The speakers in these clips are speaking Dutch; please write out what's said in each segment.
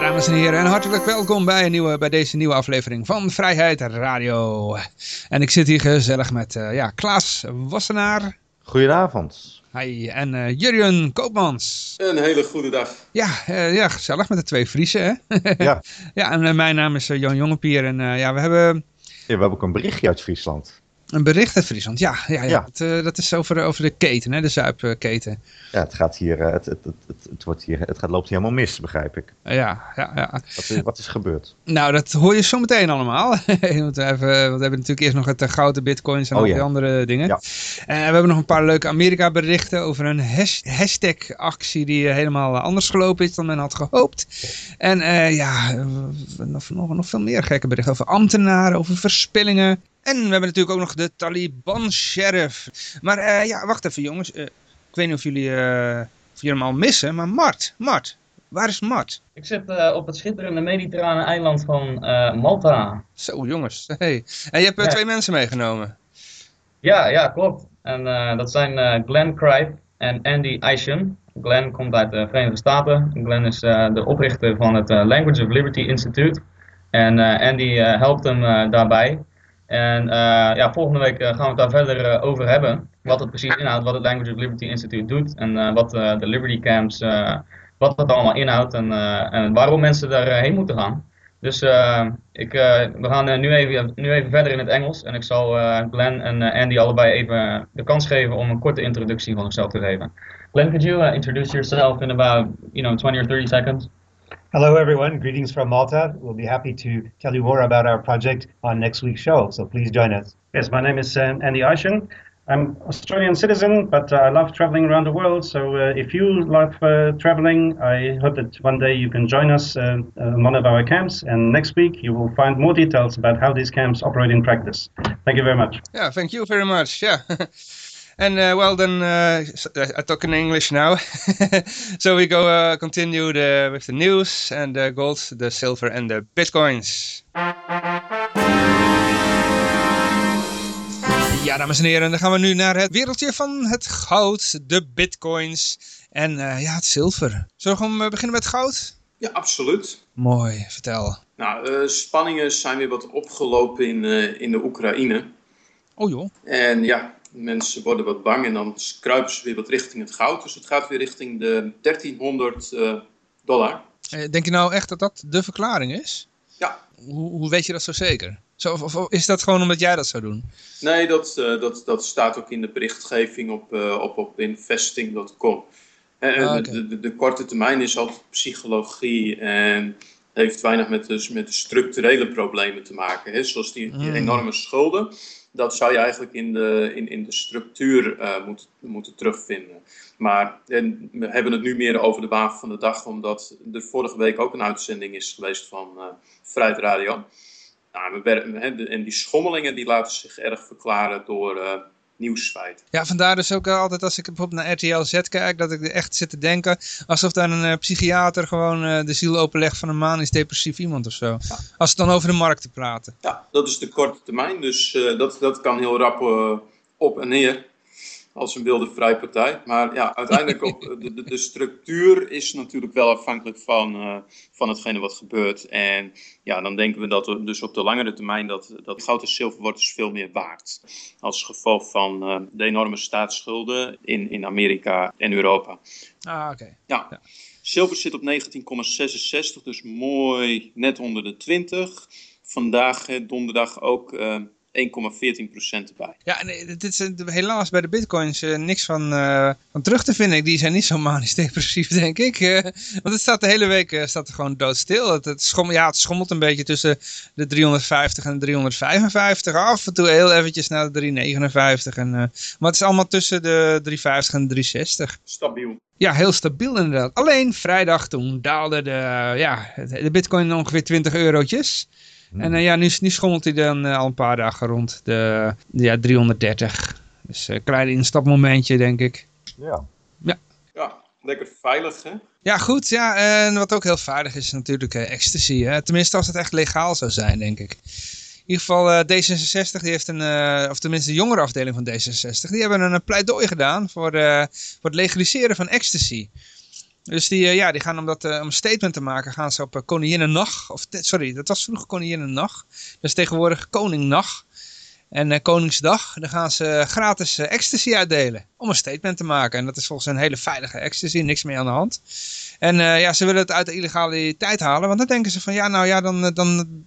Ja, dames en heren, en hartelijk welkom bij, een nieuwe, bij deze nieuwe aflevering van Vrijheid Radio. En ik zit hier gezellig met uh, ja, Klaas Wassenaar. Goedenavond. Hi, en uh, Jurjen Koopmans. Een hele goede dag. Ja, uh, ja gezellig met de twee Friesen, hè? ja. ja, en mijn naam is Jan Jongepier en ja, we hebben... Ja, we hebben ook een berichtje uit Friesland. Een bericht uit Friesland, ja. ja, ja. Ja. Dat, uh, dat is over, over de keten, hè, de zuipketen. Ja, het gaat hier, uh, het, het, het, het, het wordt hier, het gaat, loopt hier helemaal mis, begrijp ik. Uh, ja, ja, ja. Wat is, wat is gebeurd? Nou, dat hoor je zo meteen allemaal. want we, hebben natuurlijk eerst nog het goud, de bitcoins en Oh, al ja. die andere dingen. Ja. En we hebben nog een paar leuke Amerika berichten over een hash, hashtag actie die eh, helemaal anders gelopen is dan men had gehoopt. En eh, ja, eh, nog, nog, nog veel meer gekke berichten over ambtenaren, over verspillingen. En we hebben natuurlijk ook nog de Taliban-sheriff. Maar eh, ja, wacht even jongens. Eh, ik weet niet of jullie, eh, of jullie hem al missen, maar Mart, Mart, waar is Mart? Ik zit op het schitterende mediterrane eiland van Malta. Zo jongens, hey. En je hebt Ja. twee mensen meegenomen. Ja, ja, klopt. En dat zijn Glenn Cripe en Andy Eischen. Glenn komt uit de Verenigde Staten. Glenn is de oprichter van het Language of Liberty Institute. En Andy helpt hem daarbij. En eh, ja, volgende week eh, gaan we het daar verder eh, over hebben. Wat het precies inhoudt, wat het Language of Liberty Institute doet. En wat de Liberty Camps, wat dat allemaal inhoudt. En, en waarom mensen daarheen moeten gaan. Dus ik, we gaan nu, even, nu even verder in het Engels. En ik zal Glenn en Andy allebei even de kans geven om een korte introductie van zichzelf te geven. Glenn, could you introduce yourself in about you know 20 or 30 seconds? Hello, everyone. Greetings from Malta. We'll be happy to tell you more about our project on next week's show. So please join us. Yes, my name is um, Andy Eischen. I'm Australian citizen, but uh, I love traveling around the world. So uh, if you love uh, traveling, I hope that one day you can join us uh, on one of our camps. And next week you will find more details about how these camps operate in practice. Thank you very much. Yeah, thank you very much. Yeah. and uh, well, then uh, s- I talk in English now. so we go uh, continue the, with the news and the gold, the silver, and the bitcoins. Ja, dames en heren, dan gaan we nu naar het wereldje van het goud, de bitcoins en eh, ja, het zilver. Zullen we gewoon eh, beginnen met goud? Ja, absoluut. Mooi, vertel. Nou, eh, spanningen zijn weer wat opgelopen in, eh, in de Oekraïne. Oh joh. En ja, mensen worden wat bang en dan kruipen ze weer wat richting het goud. Dus het gaat weer richting de 1300 eh, dollar. Eh, Denk je nou echt dat dat de verklaring is? Ja. Hoe, hoe weet je dat zo zeker? Zo, of, of is dat gewoon omdat jij dat zou doen? Nee, dat, eh, dat, dat staat ook in de berichtgeving op, op, op investing.com. Ah, de- de, de, de korte termijn is altijd psychologie en heeft weinig met de, met de structurele problemen te maken. Hè? Zoals die, die Mm. enorme schulden. Dat zou je eigenlijk in de, in, in de structuur eh, moeten, moeten terugvinden. Maar en we hebben het nu meer over de waan van de dag, omdat er vorige week ook een uitzending is geweest van eh Vrijheid Radio. Nou, we en die schommelingen die laten zich erg verklaren door eh, nieuwsfeiten. Ja, vandaar dus ook altijd als ik bijvoorbeeld naar RTL Z kijk, dat ik er echt zit te denken alsof daar een eh, psychiater gewoon eh, de ziel openlegt van een manisch depressief iemand of zo. Als het dan over de markt te praten. Ja, dat is de korte termijn, dus eh, dat, dat kan heel rap eh, op en neer als een wilde vrijpartij. Maar ja, uiteindelijk op, de, de, de structuur is natuurlijk wel afhankelijk van, eh, van hetgene wat gebeurt. En ja, dan denken we dat we dus op de langere termijn dat, dat goud en zilver wordt dus veel meer waard. Als gevolg van eh, de enorme staatsschulden in, in Amerika en Europa. Ah, oké. Ja. Ja. Zilver zit op 19,66, dus mooi net onder de 20. Vandaag, donderdag, ook eh 1,14% erbij. Ja, nee, dit is eh, helaas bij de bitcoins eh, niks van, eh, van terug te vinden. Die zijn niet zo manisch depressief, denk ik. Eh, want het staat de hele week eh, staat er gewoon doodstil. Het, het, schommelt, ja, het schommelt een beetje tussen de 350 en de 355. Af en toe heel eventjes naar de 359. En, eh, maar het is allemaal tussen de 350 en de 360. Stabiel. Ja, heel stabiel inderdaad. Alleen vrijdag toen daalde de, ja, de bitcoin ongeveer 20 eurotjes. En uh, ja, nu, nu schommelt hij dan uh, al een paar dagen rond de, de ja, 330. Dus een klein instapmomentje, denk ik. Ja. Ja. Ja, lekker veilig, hè? Ja, goed. Ja, en wat ook heel veilig is, is natuurlijk uh, ecstasy. Hè? Tenminste, als het echt legaal zou zijn, denk ik. In ieder geval D66, die heeft een, of tenminste de jongere afdeling van D66, die hebben een pleidooi gedaan voor, voor het legaliseren van ecstasy. Dus die, uh, ja, die gaan om, dat, uh, om een statement te maken, gaan ze op uh, Koninginnennacht, of sorry, dat was vroeger dat is tegenwoordig Koningnacht en Koningsdag, dan gaan ze gratis ecstasy uitdelen om een statement te maken. En dat is volgens een hele veilige ecstasy, niks meer aan de hand. En ja, ze willen het uit de illegaliteit halen, want dan denken ze van ja, nou ja, dan, dan,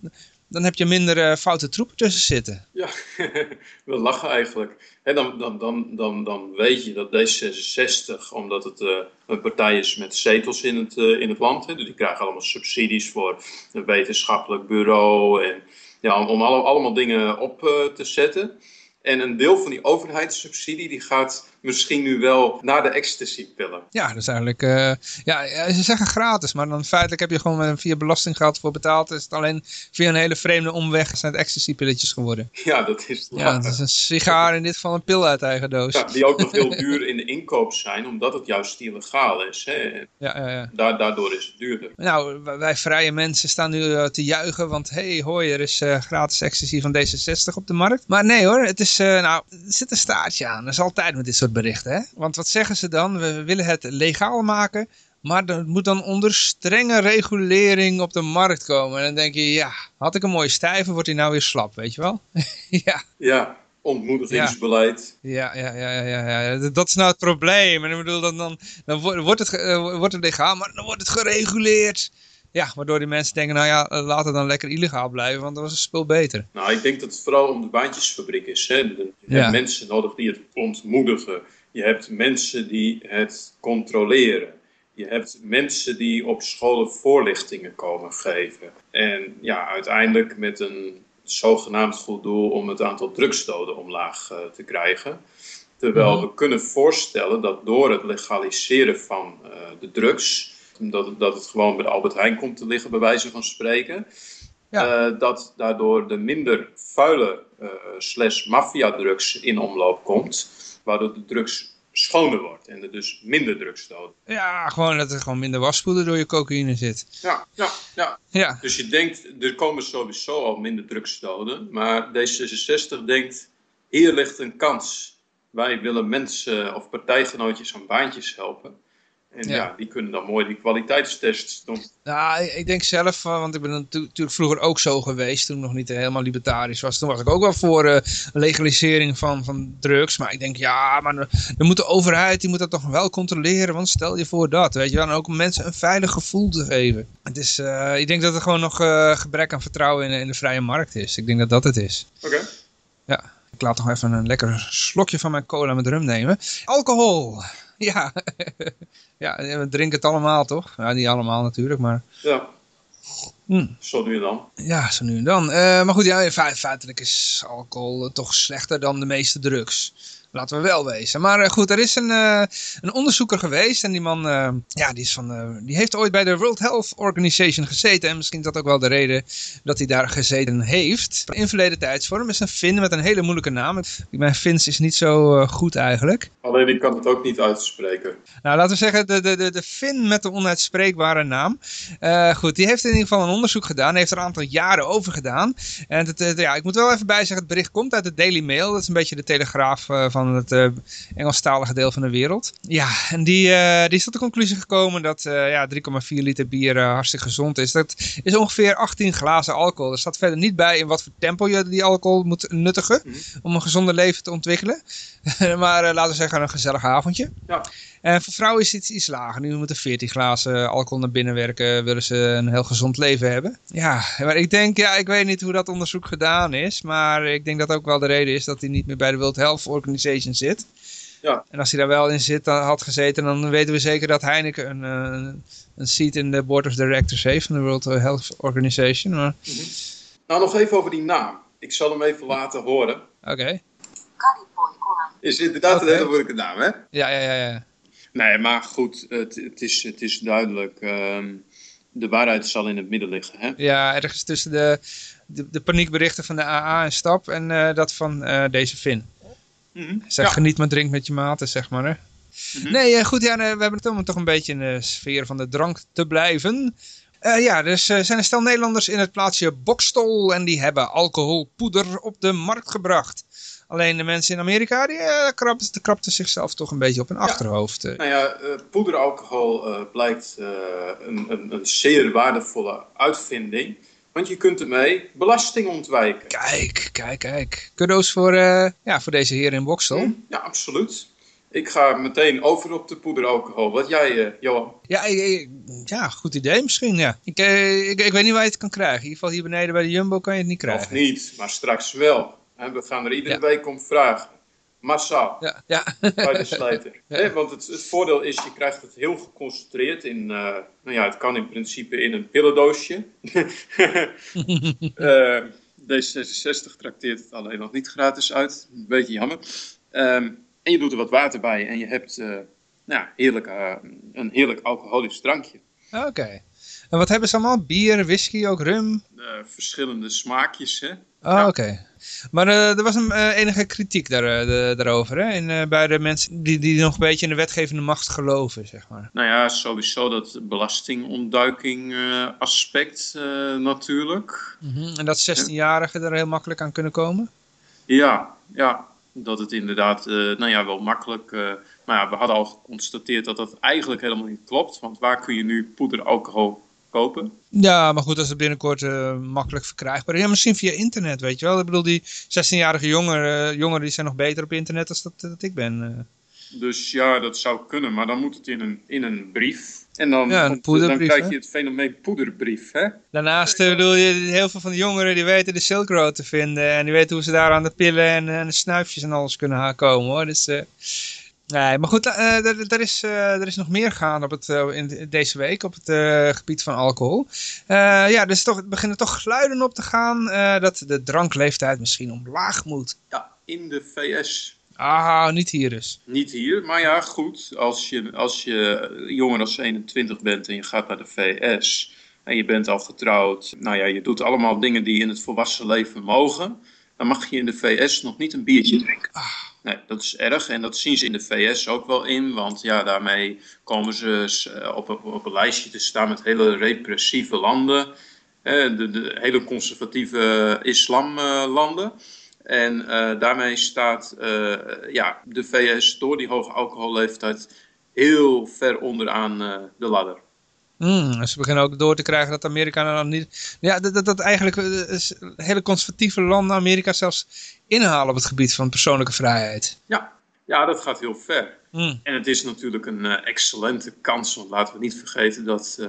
dan heb je minder uh, foute troepen tussen zitten. Ja, we lachen eigenlijk. En dan, dan, dan, dan, dan weet je dat D66, omdat het uh, een partij is met zetels in het, uh, in het land, dus die krijgen allemaal subsidies voor een wetenschappelijk bureau en ja, om alle, allemaal dingen op te zetten. En een deel van die overheidssubsidie die gaat misschien nu wel naar de ecstasy-pillen. Ja, dat is eigenlijk... Uh, ja, ze zeggen gratis, maar dan feitelijk heb je gewoon via belastinggeld voor betaald. Is het alleen via een hele vreemde omweg zijn het ecstasy-pilletjes geworden. Ja, dat is... Ja, dat is een sigaar, in dit geval een pil uit eigen doos. Ja, die ook nog heel duur in de inkoop zijn, omdat het juist illegaal is. Hè? Ja, ja, ja. Da daardoor is het duurder. Nou, wij vrije mensen staan nu uh, te juichen, want hey, hoi, er is uh, gratis ecstasy van D66 op de markt. Maar nee hoor, het is, nou, er zit een staartje aan. Dat is altijd met dit soort berichten. Hè? Want wat zeggen ze dan? We willen het legaal maken, maar het moet dan onder strenge regulering op de markt komen. En dan denk je, ja, had ik een mooie stijve, wordt hij nou weer slap, weet je wel? ja. Ja, ontmoedigingsbeleid. Ja, ja, ja, ja, ja, dat is nou het probleem. En ik bedoel, dan, dan, dan wordt, het, uh, wordt het legaal, maar dan wordt het gereguleerd. Ja, waardoor die mensen denken, nou ja, laat het dan lekker illegaal blijven, want dan was het spul beter. Nou, ik denk dat het vooral om de baantjesfabriek is. Hè? Je Ja. hebt mensen nodig die het ontmoedigen. Je hebt mensen die het controleren. Je hebt mensen die op scholen voorlichtingen komen geven. En ja, uiteindelijk met een zogenaamd goed doel om het aantal drugsdoden omlaag uh, te krijgen. Terwijl we kunnen voorstellen dat door het legaliseren van uh, de drugs, dat het, dat het gewoon bij de Albert Heijn komt te liggen, bij wijze van spreken, Ja. uh, dat daardoor de minder vuile slash maffia-drugs in omloop komt, waardoor de drugs schoner wordt en er dus minder drugsdoden. Ja, gewoon dat er gewoon minder waspoeder door je cocaïne zit. Ja, ja, ja. Ja, Dus je denkt, er komen sowieso al minder drugsdoden, maar D66 denkt, hier ligt een kans. Wij willen mensen of partijgenootjes aan baantjes helpen. En ja, Ja. die kunnen dan mooi die kwaliteitstests doen. nou, ik denk zelf, uh, want ik ben natu- natuurlijk vroeger ook zo geweest, toen ik nog niet helemaal libertarisch was. Toen was ik ook wel voor uh, legalisering van, van drugs. Maar ik denk, ja, maar dan moet de overheid, die moet dat toch wel controleren. Want stel je voor dat, weet je wel. En ook om mensen een veilig gevoel te geven. Het is, uh, ik denk dat er gewoon nog uh, gebrek aan vertrouwen in, in de vrije markt is. Ik denk dat dat het is. Oké. Ja, ik laat nog even een lekker slokje van mijn cola met rum nemen. Alcohol! Ja, ja we drinken het allemaal toch? Ja, niet allemaal natuurlijk, maar Ja, hm, zo nu en dan. ja, zo nu en dan. Eh, maar goed, ja, fe- feitelijk is alcohol eh, toch slechter dan de meeste drugs. Laten we wel wezen. Maar eh, goed, er is een, eh, een onderzoeker geweest en die man, eh, ja, die, is van, die heeft ooit bij de World Health Organization gezeten. En misschien is dat ook wel de reden dat hij daar gezeten heeft. In verleden tijdsvorm is een Fin met een hele moeilijke naam. Mijn Fins is niet zo goed eigenlijk. Alleen ik kan het ook niet uitspreken. Nou, laten we zeggen, de, de, de, de Fin met de onuitspreekbare naam. Goed, die heeft in ieder geval een onderzoek gedaan. Heeft er een aantal jaren over gedaan. En het, het- ja, ik moet wel even bijzeggen, het bericht komt uit de Daily Mail. Dat is een beetje de telegraaf van het eh, Engelstalige deel van de wereld. Ja, en die, eh, die is tot de conclusie gekomen dat eh, ja, 3,4 liter bier hartstikke gezond is. Dat is ongeveer 18 glazen alcohol. Er staat verder niet bij in wat voor tempo je die alcohol moet nuttigen. Mhm. Om een gezonder leven te ontwikkelen. maar laten we zeggen, een gezellig avondje. Ja. En voor vrouwen is het iets lager. Nu moeten 14 glazen alcohol naar binnen werken. Willen ze een heel gezond leven hebben. Ja, maar ik denk, ja, ik weet niet hoe dat onderzoek gedaan is. Maar ik denk dat ook wel de reden is dat hij niet meer bij de World Health Organization zit. Ja. En als hij daar wel in zit, dan had gezeten, dan weten we zeker dat Heineken een, eh, een seat in de Board of Directors heeft van de World Health Organization. Maar Nou, nog even over die naam. Ik zal hem even laten horen. oké. Is inderdaad Oké. een hele moeilijke naam, hè? Ja, ja, ja, ja. Nee, maar goed, het, het, is, het is duidelijk. ehm, de waarheid zal in het midden liggen, hè? Ja, ergens tussen de de, de paniekberichten van de AA en Stap en eh, dat van eh, deze Mhm. Zeg, Ja. geniet maar, drink met je maten, zeg maar. Hè? Mhm. Nee, eh, goed, ja, eh, we hebben het om toch een beetje in de sfeer van de drank te blijven. Eh, ja, dus er zijn een stel Nederlanders in het plaatsje Bokstol en die hebben alcoholpoeder op de markt gebracht. Alleen de mensen in Amerika, die eh, krabten, krabten zichzelf toch een beetje op hun achterhoofd. eh. Nou ja, eh, poederalcohol eh, blijkt eh, een, een, een zeer waardevolle uitvinding. Want je kunt ermee belasting ontwijken. Kijk, kijk, kijk. Kudos voor, eh, ja, voor deze heer in Bokstel. Hm? Ja, absoluut. Ik ga meteen over op de poederalcohol. Wat jij, eh, Johan? Ja, ik- ja, goed idee misschien, ja. Ik, eh, ik, ik weet niet waar je het kan krijgen. In ieder geval hier beneden bij de Jumbo kan je het niet krijgen. Of niet, maar straks wel. En we gaan er iedere Ja. week om vragen. Massaal. Ja, ja. bij de slijter. Hè, want het, het voordeel is, je krijgt het heel geconcentreerd in, eh, nou ja, het kan in principe in een pillendoosje. Eh, D66 trakteert het alleen nog niet gratis uit. Een beetje jammer. Ehm, en je doet er wat water bij en je hebt eh, nou, heerlijk, een heerlijk alcoholisch drankje. Oké. En wat hebben ze allemaal? Bier, whisky, ook rum? Eh, verschillende smaakjes, hè. Oh, Ja. oké. Maar eh, er was een eh, enige kritiek daar, de- daarover, hè? En, bij de mensen die, die nog een beetje in de wetgevende macht geloven, zeg maar. Nou ja, sowieso dat belastingontduiking aspect natuurlijk. Mhm. En dat 16-jarigen er heel makkelijk aan kunnen komen? Ja, ja, dat het inderdaad, nou ja, wel makkelijk. maar ja, we hadden al geconstateerd dat dat eigenlijk helemaal niet klopt. Want waar kun je nu poederalcohol kopen? Ja, maar goed, dat is binnenkort eh, makkelijk verkrijgbaar. Ja, misschien via internet, weet je wel. Ik bedoel, die 16-jarige jongeren, eh, jongeren die zijn nog beter op internet dan dat, dat ik ben. eh. Dus ja, dat zou kunnen, maar dan moet het in een, in een brief. En dan, Ja, een komt- poederbrief, dan krijg je het fenomeen poederbrief, hè? Daarnaast bedoel je, heel veel van de jongeren die weten de Silk Road te vinden. En die weten hoe ze daar aan de pillen en, en de snuifjes en alles kunnen ha- komen hoor. Dus, nee, maar goed, eh, er, er, is, eh, er is nog meer gaan op het, eh, in deze week op het eh, gebied van alcohol. Eh, ja, dus toch, beginnen toch geluiden op te gaan eh, dat de drankleeftijd misschien omlaag moet. Ja, in de VS. Ah, niet hier dus. Niet hier, maar ja, goed. Als je, als je jonger dan 21 bent en je gaat naar de VS en je bent al getrouwd, nou ja, je doet allemaal dingen die in het volwassen leven mogen, dan mag je in de VS nog niet een biertje drinken. Nee, dat is erg en dat zien ze in de VS ook wel in, want ja, daarmee komen ze eh, op, een- op een lijstje te staan met hele repressieve landen, de, de hele conservatieve islamlanden. En eh, daarmee staat eh, ja, de VS door die hoge alcoholleeftijd heel ver onderaan eh, de ladder. En ze beginnen ook door te krijgen dat Amerika nou niet... Ja, dat, dat, dat eigenlijk eh, hele conservatieve landen Amerika zelfs inhalen op het gebied van persoonlijke vrijheid. Ja, ja dat gaat heel ver. Hmm. En het is natuurlijk een eh, excellente kans, want laten we niet vergeten dat, eh,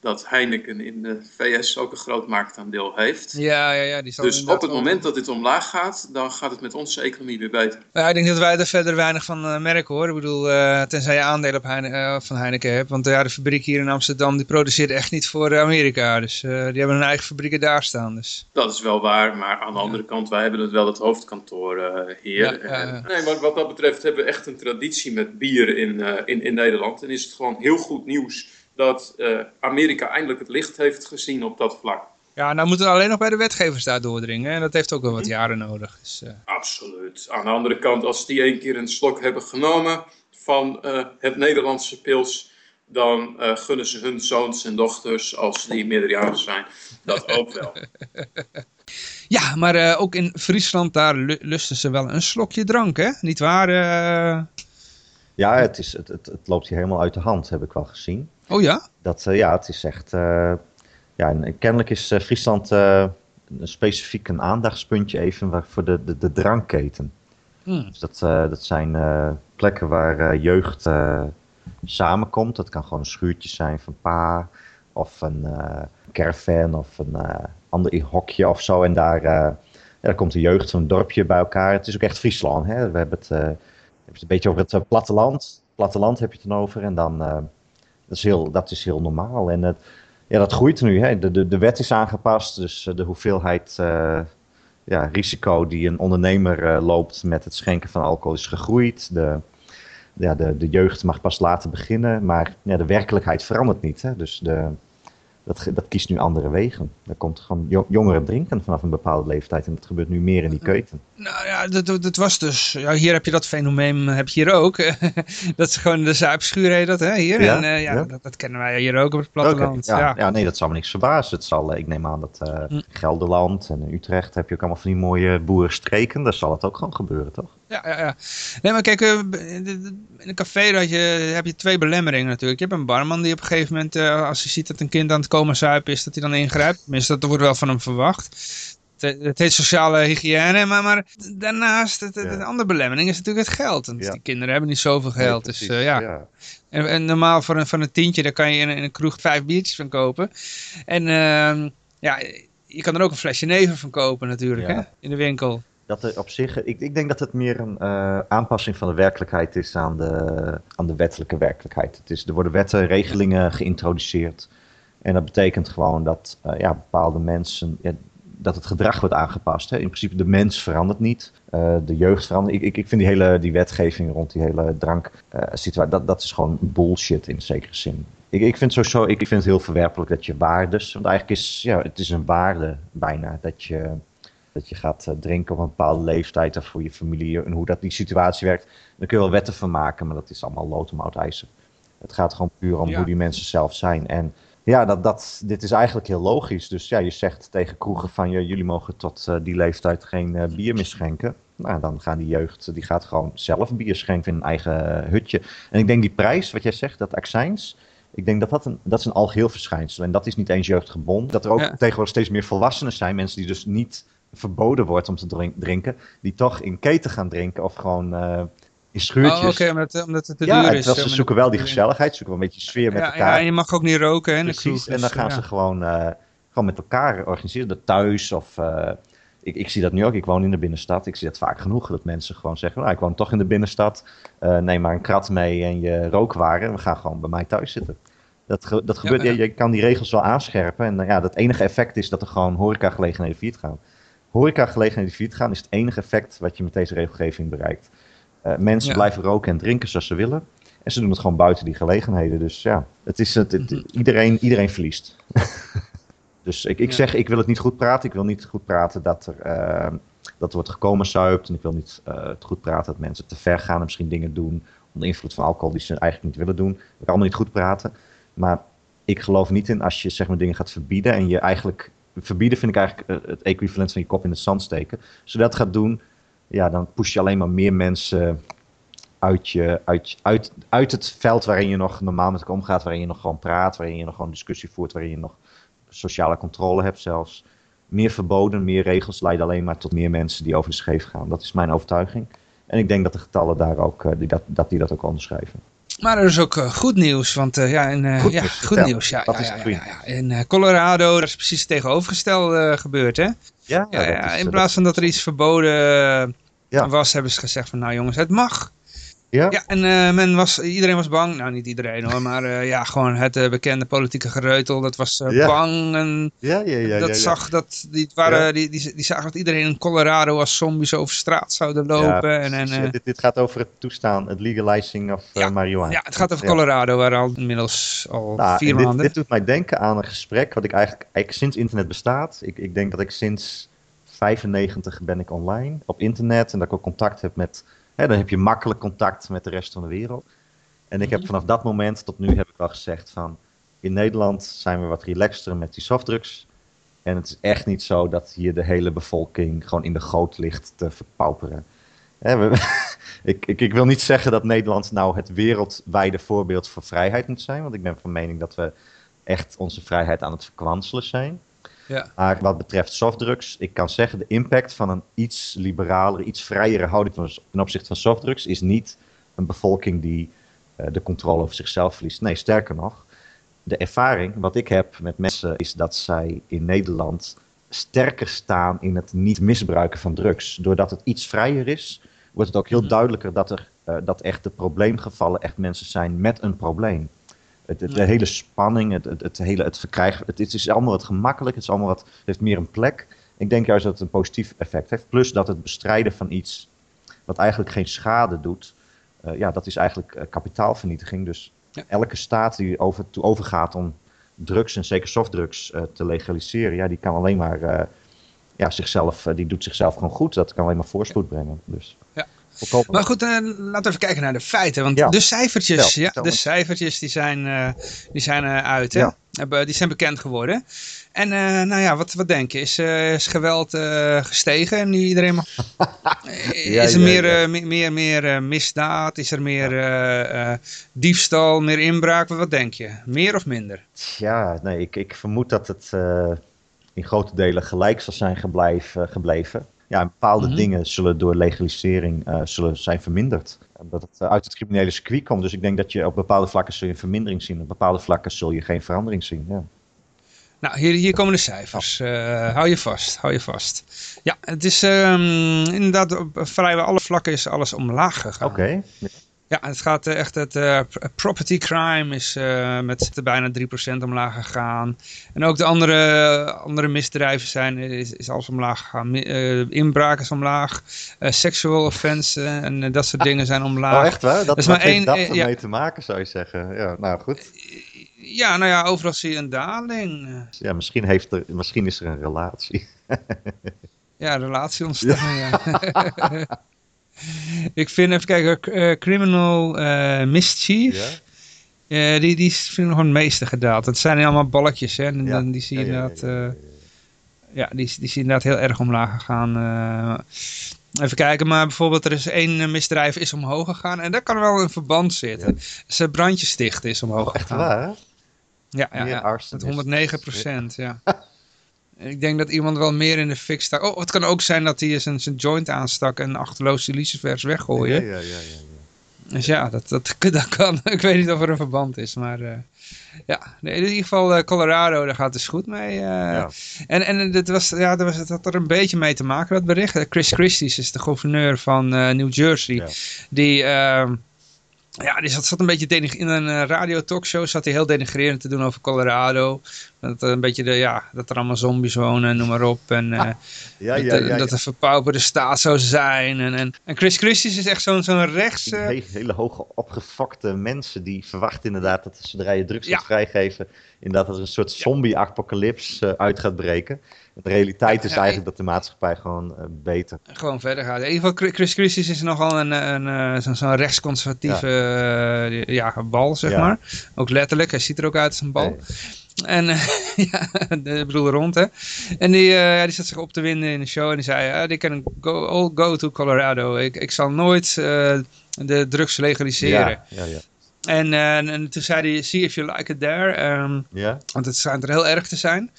dat Heineken in de VS ook een groot marktaandeel heeft. Ja, ja, ja. Die zal Dus op het moment dat dit omlaag gaat, dan gaat het met onze economie weer beter. Ja, ik denk dat wij er verder weinig van eh, merken hoor. Ik bedoel, eh, tenzij je aandelen op Heine, eh, van Heineken hebt. Want ja, de fabriek hier in Amsterdam die produceert echt niet voor Amerika. Dus die hebben hun eigen fabrieken daar staan. Dus. Dat is wel waar, maar aan de andere kant, wij hebben het wel het hoofdkantoor hier. Ja. En- Nee, maar wat dat betreft hebben we echt een traditie met bier in, in, in Nederland. En is het gewoon heel goed nieuws dat eh, Amerika eindelijk het licht heeft gezien op dat vlak. Ja, nou moeten we alleen nog bij de wetgevers daar doordringen. En dat heeft ook wel wat jaren nodig. Dus, eh, Absoluut. Aan de andere kant, als die één keer een slok hebben genomen van eh, het Nederlandse pils, dan eh, gunnen ze hun zoons en dochters, als die meerderjarig zijn, dat ook wel. Ja, maar eh, ook in Friesland daar lu- lusten ze wel een slokje drank, hè? Niet waar? eh? Ja, het, is, het, het, het loopt hier helemaal uit de hand, heb ik wel gezien. Oh ja? Dat, eh, ja, het is echt... eh, ja, en kennelijk is eh, Friesland eh, een specifiek een aandachtspuntje even voor de, de, de drankketen. Hmm. Dus dat, eh, dat zijn eh, plekken waar eh, jeugd eh, samenkomt. Dat kan gewoon een schuurtje zijn van pa of een eh, caravan of een eh, ander hokje of zo. En daar, eh, ja, daar komt de jeugd van een dorpje bij elkaar. Het is ook echt Friesland. Hè? We hebben het, eh, hebt het een beetje over het eh, platteland. Platteland heb je het dan over. En dan, eh, dat, is heel, dat is heel normaal. En het, ja, dat groeit nu. Hè? De, de, de wet is aangepast. Dus eh, de hoeveelheid eh, ja, risico die een ondernemer eh, loopt met het schenken van alcohol is gegroeid. De, ja, de, de jeugd mag pas later beginnen, maar ja, de werkelijkheid verandert niet. Hè? Dus de, dat, dat kiest nu andere wegen. Er komt gewoon jongeren drinken vanaf een bepaalde leeftijd. En dat gebeurt nu meer in die keuken. Nou ja, dat, dat was dus... Ja, hier heb je dat fenomeen, heb je hier ook. dat is gewoon de zuipschuur heet dat, hè, hier. Ja, en uh, ja, Dat, dat, kennen wij hier ook op het platteland. ja, ja. nee, dat zal me niks verbazen. Het zal, ik neem aan dat uh, Gelderland en Utrecht heb je ook allemaal van die mooie boerenstreken. Daar zal het ook gewoon gebeuren, toch? Ja, ja, ja. Nee, maar kijk, in een café dat je, heb je twee belemmeringen natuurlijk. Je hebt een barman die op een gegeven moment, als hij ziet dat een kind aan het komen zuipen is, dat hij dan ingrijpt. Tenminste, dat wordt wel van hem verwacht. Het, heet sociale hygiëne, maar, maar daarnaast, het, de andere belemmering is natuurlijk het geld. Want die kinderen hebben niet zoveel geld. dus uh, ja. ja. En, en, normaal voor een, van een tientje, daar kan je in, in een kroeg vijf biertjes van kopen. En uh, ja, je kan er ook een flesje neven van kopen natuurlijk, hè, in de winkel. Dat er op zich, ik, ik denk dat het meer een uh, aanpassing van de werkelijkheid is aan de, aan de wettelijke werkelijkheid. Het is, er worden wetten, regelingen geïntroduceerd. En dat betekent gewoon dat uh, ja, bepaalde mensen, dat het gedrag wordt aangepast. Hè. In principe de mens verandert niet, uh, de jeugd verandert. Ik, ik, ik vind die hele die wetgeving rond die hele dranksituatie, dat, dat is gewoon bullshit in zekere zin. Ik, ik, vind sowieso, ik, ik vind het heel verwerpelijk dat je waardes, want eigenlijk is ja, het is een waarde bijna dat je, dat je gaat uh, drinken op een bepaalde leeftijd of voor je familie en hoe dat die situatie werkt. Daar kun je wel wetten van maken, maar dat is allemaal lood om oud ijzer. Het gaat gewoon puur om ja. hoe die mensen zelf zijn. En ja, dat, dat, dit is eigenlijk heel logisch. Dus ja, je zegt tegen kroegen van ja, jullie mogen tot uh, die leeftijd geen uh, bier meer schenken. Nou, dan gaan die jeugd, die gaat gewoon zelf bier schenken in een eigen hutje. En ik denk die prijs, wat jij zegt, dat accijns, ik denk dat dat een, dat is een algeheel verschijnsel. En dat is niet eens jeugdgebonden. Dat er ook ja. tegenwoordig steeds meer volwassenen zijn, mensen die dus niet verboden wordt om te drinken, die toch in keten gaan drinken of gewoon... Uh, in schuurtjes. Oh, oké, okay, omdat, omdat, het te ja, duur is. Ja, ze zoeken wel die gezelligheid, zoeken wel een beetje sfeer met ja, elkaar. Ja, en je mag ook niet roken. Hè, Precies, en dan gaan ze gewoon, uh, gewoon met elkaar organiseren, dat thuis of... Uh, ik, ik, zie dat nu ook, ik woon in de binnenstad. Ik zie dat vaak genoeg, dat mensen gewoon zeggen... Nou, ik woon toch in de binnenstad, neem maar een krat mee en je rookwaren... en we gaan gewoon bij mij thuis zitten. Dat, dat gebeurt, ja, ja. Je, je, kan die regels wel aanscherpen. En ja, dat enige effect is dat er gewoon horecagelegenheden failliet gaan. Horecagelegenheden failliet gaan is het enige effect wat je met deze regelgeving bereikt. Uh, mensen ja. blijven roken en drinken zoals ze willen. En ze doen het gewoon buiten die gelegenheden. Dus ja, het is het, het, iedereen, iedereen verliest. dus ik, ik ja. zeg, ik wil het niet goed praten. Ik wil niet goed praten dat er, uh, dat er wordt gekomen zuipt. En ik wil niet uh, het goed praten dat mensen te ver gaan en misschien dingen doen onder invloed van alcohol die ze eigenlijk niet willen doen. Ik wil allemaal niet goed praten. Maar ik geloof niet in als je zeg maar dingen gaat verbieden en je eigenlijk... Verbieden vind ik eigenlijk het equivalent van je kop in het zand steken. Als je dat gaat doen, ja, dan push je alleen maar meer mensen uit, je, uit, uit, uit het veld waarin je nog normaal met elkaar omgaat, waarin je nog gewoon praat, waarin je nog gewoon discussie voert, waarin je nog sociale controle hebt zelfs. Meer verboden, meer regels leiden alleen maar tot meer mensen die over de scheef gaan. Dat is mijn overtuiging. En ik denk dat de getallen daar ook, die dat, dat die dat ook onderschrijven. Maar er is ook uh, goed nieuws, want uh, ja, in, uh, goed, ja, nieuws, goed nieuws. Ja, ja, ja, ja, In Colorado daar is precies het tegenovergestelde gebeurd, hè? Ja, ja, in plaats van dat er iets verboden was, hebben ze gezegd van, nou jongens, het mag. Ja, ja en uh, men was, iedereen was bang. Nou, niet iedereen hoor, maar uh, ja, gewoon het uh, bekende politieke gereutel. Dat was ja. bang en ja, ja, ja, dat ja, zag dat, die, waren, die, die, die, zagen dat iedereen in Colorado als zombies over straat zouden lopen. en, en, dit, dit, gaat over het toestaan, het legalizing of marihuana. Ja, het gaat over Colorado, waar al inmiddels al nou, vier dit, maanden. Dit doet mij denken aan een gesprek wat ik eigenlijk, eigenlijk sinds internet bestaat. Ik, ik denk dat ik sinds 95 ben ik online op internet en dat ik ook contact heb met Hè, dan heb je makkelijk contact met de rest van de wereld. En ik heb vanaf dat moment tot nu heb ik al gezegd van... In Nederland zijn we wat relaxter met die softdrugs. En het is echt niet zo dat hier de hele bevolking gewoon in de goot ligt te verpauperen. Hè, we, ik, ik, ik, wil niet zeggen dat Nederland nou het wereldwijde voorbeeld voor vrijheid moet zijn. Want ik ben van mening dat we echt onze vrijheid aan het verkwanselen zijn. Ja. Maar wat betreft softdrugs, ik kan zeggen, de impact van een iets liberalere, iets vrijere houding ten opzichte van softdrugs is niet een bevolking die uh, de controle over zichzelf verliest. Nee, sterker nog, de ervaring wat ik heb met mensen is dat zij in Nederland sterker staan in het niet misbruiken van drugs. Doordat het iets vrijer is, wordt het ook heel duidelijker dat er uh, dat echt de probleemgevallen echt mensen zijn met een probleem. Het, het, de hele spanning, het, het, het hele het verkrijgen, het, het, is allemaal wat gemakkelijk, het, is allemaal wat, heeft meer een plek. Ik denk juist dat het een positief effect heeft. Plus dat het bestrijden van iets wat eigenlijk geen schade doet, uh, ja, dat is eigenlijk uh, kapitaalvernietiging. Dus ja. elke staat die over, toe overgaat om drugs en zeker softdrugs uh, te legaliseren, ja, die kan alleen maar ja, zichzelf, die doet zichzelf gewoon goed. Dat kan alleen maar voorspoed brengen. Dus. Ja. Maar goed, laten we even kijken naar de feiten. Want de cijfertjes, ja, de cijfertjes die zijn, die zijn uit. Hè? Die zijn bekend geworden. En uh, nou ja, wat, wat denk je? Is, uh, is geweld uh, gestegen? Nu iedereen mag... ja, is er ja, meer, ja. meer, meer, meer misdaad? Is er meer diefstal, meer inbraak? Wat, wat denk je? Meer of minder? Ja, nee, ik, ik vermoed dat het in grote delen gelijk zal zijn gebleven. gebleven. Ja, bepaalde mm -hmm. dingen zullen door legalisering zullen zijn verminderd. Dat het uit het criminele circuit komt. Dus ik denk dat je op bepaalde vlakken zul je een vermindering zien. Op bepaalde vlakken zul je geen verandering zien. Ja. Nou, hier, hier komen de cijfers. Uh, hou je vast, hou je vast. Ja, het is um, inderdaad op vrijwel alle vlakken is alles omlaag gegaan. Oké. Okay. Ja, het gaat echt, het uh, property crime is uh, met bijna 3% omlaag gegaan. En ook de andere, andere misdrijven zijn, is, is alles omlaag gegaan. Uh, inbraak is omlaag, sexual offense en dat soort dingen zijn omlaag. Oh echt waar? Dat, is maar één, dat ja, mee te maken zou je zeggen. Ja, nou goed. Ja, nou ja, overal zie je een daling. Ja, misschien, heeft er, misschien is er een relatie. ja, een relatie ontstaan, ja. ik vind, even kijken, uh, Criminal uh, Mischief. Ja? Die, die vind ik nog het meeste gedaald. Dat zijn allemaal balkjes, hè. En ja. dan, die zie je ja, inderdaad... Ja, die, die zie je inderdaad heel erg omlaag gegaan. Even kijken, maar bijvoorbeeld er is één misdrijf is omhoog gegaan. En daar kan wel een verband zitten. Ja. brandje stichten is omhoog oh, echt gegaan. waar? Ja, ja, ja. met 109 procent, ja. Ik denk dat iemand wel meer in de fik stak. Oh, het kan ook zijn dat hij zijn, zijn joint aanstak en achterloos de lucifers weggooien. Ja, ja, ja, ja, Dus ja, dat, dat, dat kan. Ik weet niet of er een verband is, maar... Uh, ja, in ieder geval uh, Colorado, daar gaat het dus goed mee. Uh, ja. En, en dit was, ja, dat, was, dat had er een beetje mee te maken, dat bericht. Chris Christie is de gouverneur van New Jersey. Ja. Die... Ehm, ja, die zat, zat een beetje in een radio talkshow zat hij heel denigrerend te doen over Colorado. Dat, een beetje de, ja, dat er allemaal zombies wonen, noem maar op. En uh, ja, ja, dat, ja, dat de verpauperde staat zou zijn. En, en, en Chris Christie is echt zo'n zo'n rechts... Uh... Hele, hele hoge opgefokte mensen die verwachten inderdaad dat zodra je drugs gaat vrijgeven... inderdaad dat er een soort zombie-apocalyps uit gaat breken. De realiteit is eigenlijk dat de maatschappij gewoon uh, beter... Gewoon verder gaat. In ieder geval, Chris Christie is nogal een, een, een zo'n zo rechtsconservatieve ja. Uh, ja, bal, zeg ja. maar. Ook letterlijk, hij ziet er ook uit als een bal. Nee. En uh, ja, ik bedoel rond hè. En die, uh, die zat zich op te winden in de show en die zei, uh, die can go, all go to Colorado. Ik, ik zal nooit de drugs legaliseren. Ja, ja, ja. En, en toen zei hij, see if you like it there. Um, ja. Want het schijnt er heel erg te zijn.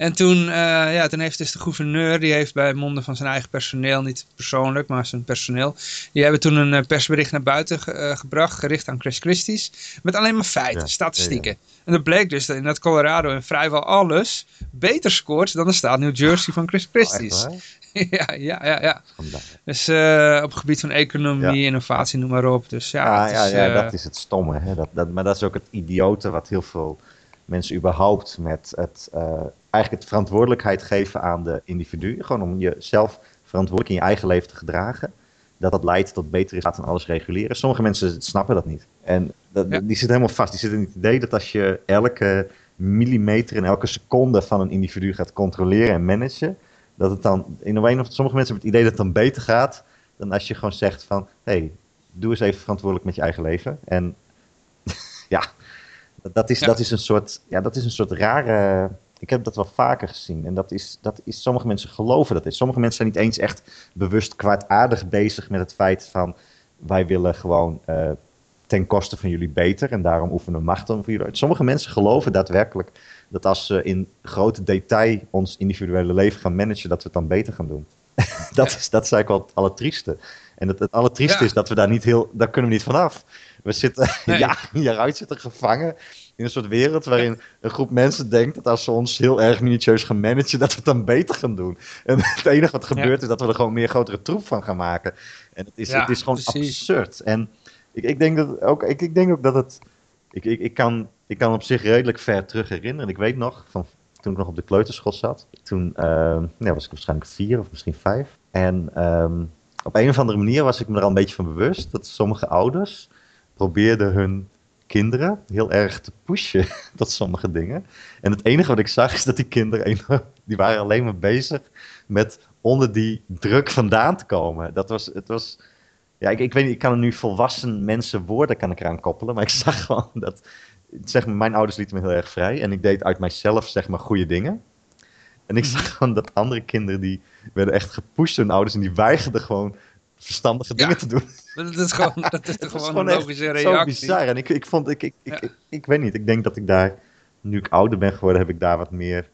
En toen, uh, ja, toen heeft dus de gouverneur, die heeft bij monden van zijn eigen personeel, niet persoonlijk, maar zijn personeel, die hebben toen een persbericht naar buiten ge uh, gebracht, gericht aan Chris Christie's, met alleen maar feiten, ja, statistieken. Ja. En dat bleek dus dat in dat Colorado in vrijwel alles beter scoort dan de staat New Jersey van Chris Christie's. Oh, ja, ja, ja, ja. Dus uh, op het gebied van economie, innovatie, noem maar op. Dus ja, ja, is, ja, ja dat is het stomme. Hè? Dat, dat, maar dat is ook het idiote wat heel veel mensen überhaupt met het eigenlijk het verantwoordelijkheid geven aan de individu. Gewoon om jezelf verantwoordelijk in je eigen leven te gedragen. Dat dat leidt tot betere staat en alles reguleren. Sommige mensen snappen dat niet. En dat, ja. die zitten helemaal vast. Die zitten in het idee dat als je elke millimeter en elke seconde van een individu gaat controleren en managen. Dat het dan, in een of sommige mensen hebben het idee dat het dan beter gaat. Dan als je gewoon zegt van, hé, hey, doe eens even verantwoordelijk met je eigen leven. En ja, dat, is, ja. dat, is een soort, ja, dat is een soort rare ik heb dat wel vaker gezien. En dat is, dat is, sommige mensen geloven dat is. Sommige mensen zijn niet eens echt bewust kwaadaardig bezig met het feit van wij willen gewoon uh, ten koste van jullie beter en daarom oefenen macht over jullie. Sommige mensen geloven daadwerkelijk dat als ze in grote detail ons individuele leven gaan managen, dat we het dan beter gaan doen. dat, is, dat is eigenlijk wel het allertrieste. En het, het allertrieste ja. is dat we daar niet heel, daar kunnen we niet vanaf. We zitten nee. ja, hieruit zitten gevangen in een soort wereld waarin een groep mensen denkt dat als ze ons heel erg minutieus gaan managen, dat we het dan beter gaan doen. En het enige wat gebeurt ja. is dat we er gewoon meer grotere troep van gaan maken. En het is, ja, het is gewoon precies. absurd. En ik, ik, denk dat ook, ik, ik denk ook dat het. Ik, ik, ik, kan, ik kan op zich redelijk ver terug herinneren. Ik weet nog, van, toen ik nog op de kleuterschool zat, toen uh, ja, was ik waarschijnlijk vier of misschien vijf. En um, op een of andere manier was ik me er al een beetje van bewust dat sommige ouders probeerden hun kinderen heel erg te pushen tot sommige dingen. En het enige wat ik zag is dat die kinderen, die waren alleen maar bezig met onder die druk vandaan te komen. Dat was, het was, ja, ik, ik weet niet, ik kan er nu volwassen mensen woorden kan ik eraan koppelen, maar ik zag gewoon dat, zeg maar, mijn ouders lieten me heel erg vrij en ik deed uit mijzelf, zeg maar, goede dingen. En ik zag gewoon dat andere kinderen, die werden echt gepusht door hun ouders en die weigerden gewoon verstandige Ja. dingen te doen. Dat is gewoon, dat is gewoon gewoon een logische Zo reactie. bizar. En ik, ik vond, ik, ik, ik, Ja. ik, ik weet niet, ik denk dat ik daar, nu ik ouder ben geworden, heb ik daar wat meer.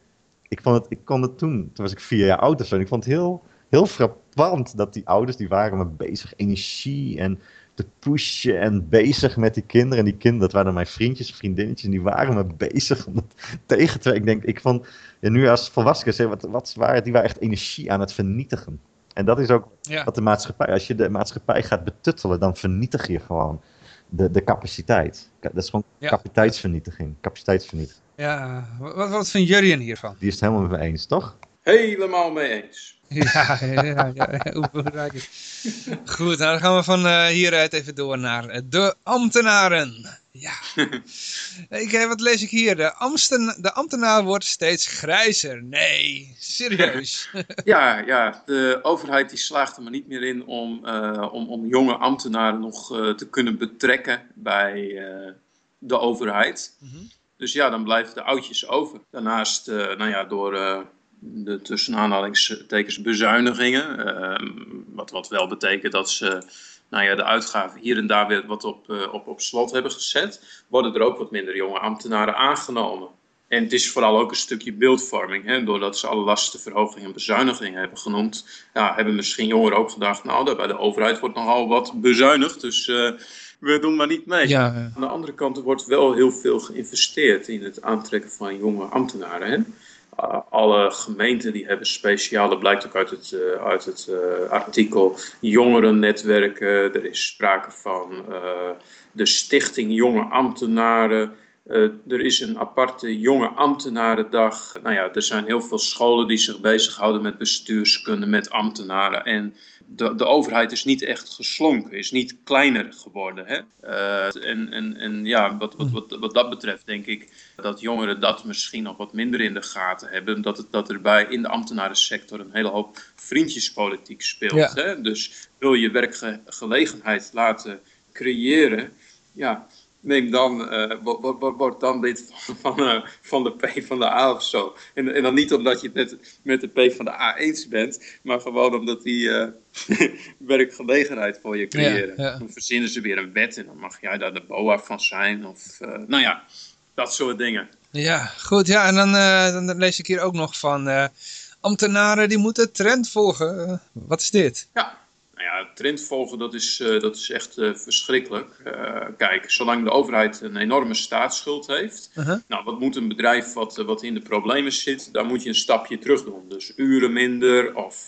Ik, vond het, ik kon het toen, toen was ik vier jaar oud of zo. En ik vond het heel, heel frappant dat die ouders, die waren maar bezig, energie en te pushen en bezig met die kinderen. En die kinderen, dat waren mijn vriendjes en vriendinnetjes, en die waren maar bezig om dat tegen te Ik denk, ik vond, ja, nu als volwassenen, wat, wat waren, die waren echt energie aan het vernietigen. En dat is ook Ja. wat de maatschappij, als je de maatschappij gaat betuttelen, dan vernietig je gewoon de, de capaciteit. Dat is gewoon Ja. capaciteitsvernietiging. Capaciteitsvernietiging. Ja, wat, wat vindt Jurjen hiervan? Die is het helemaal met me eens, toch? Helemaal mee eens. Ja, ja, ja. Goed, nou dan gaan we van eh, hieruit even door naar eh, de ambtenaren. Ja. ik, eh, wat lees ik hier? De, Amsten, de ambtenaar wordt steeds grijzer. Nee, serieus. Ja, ja, de overheid die slaagt er maar niet meer in om, eh, om, om jonge ambtenaren nog eh, te kunnen betrekken bij de overheid. Mhm. Dus ja, dan blijven de oudjes over. Daarnaast, nou ja, door de tussen aanhalingstekens bezuinigingen, eh, wat, wat wel betekent dat ze nou ja, de uitgaven hier en daar weer wat op, eh, op, op slot hebben gezet, worden er ook wat minder jonge ambtenaren aangenomen. En het is vooral ook een stukje beeldvorming. Hè? Doordat ze alle lastenverhogingen en bezuinigingen hebben genoemd, ja, hebben misschien jongeren ook gedacht, nou, daar bij de overheid wordt nogal wat bezuinigd, dus eh, we doen maar niet mee. Ja, Aan de andere kant er wordt wel heel veel geïnvesteerd in het aantrekken van jonge ambtenaren. Hè? Uh, alle gemeenten die hebben speciaal, dat blijkt ook uit het, uh, uit het uh, artikel, jongerennetwerken. Er is sprake van de stichting Jonge Ambtenaren. Er is een aparte jonge ambtenarendag. Nou ja, er zijn heel veel scholen die zich bezighouden met bestuurskunde, met ambtenaren. En de, de overheid is niet echt geslonken, is niet kleiner geworden. Hè? Uh, en, en, en ja, wat, wat, wat, wat dat betreft denk ik dat jongeren dat misschien nog wat minder in de gaten hebben. Dat, het, dat er bij in de ambtenarensector een hele hoop vriendjespolitiek speelt. Ja. Hè? Dus wil je werkgelegenheid laten creëren, ja, neem dan, uh, word, dan lid van, van, uh, van de P van de A of zo. En, en dan niet omdat je het met, met de P van de A eens bent, maar gewoon omdat die uh, werkgelegenheid voor je creëren. Ja, ja. Dan verzinnen ze weer een wet en dan mag jij daar de BOA van zijn. Of, nou ja, dat soort dingen. Ja, goed. Ja, en dan, uh, dan lees ik hier ook nog van uh, ambtenaren die moeten trend volgen. wat is dit? Ja, nou ja, trend volgen, dat is, uh, dat is echt uh, verschrikkelijk. Uh, kijk, zolang de overheid een enorme staatsschuld heeft, -huh. nou, wat moet een bedrijf wat, wat in de problemen zit, daar moet je een stapje terug doen. Dus uren minder of,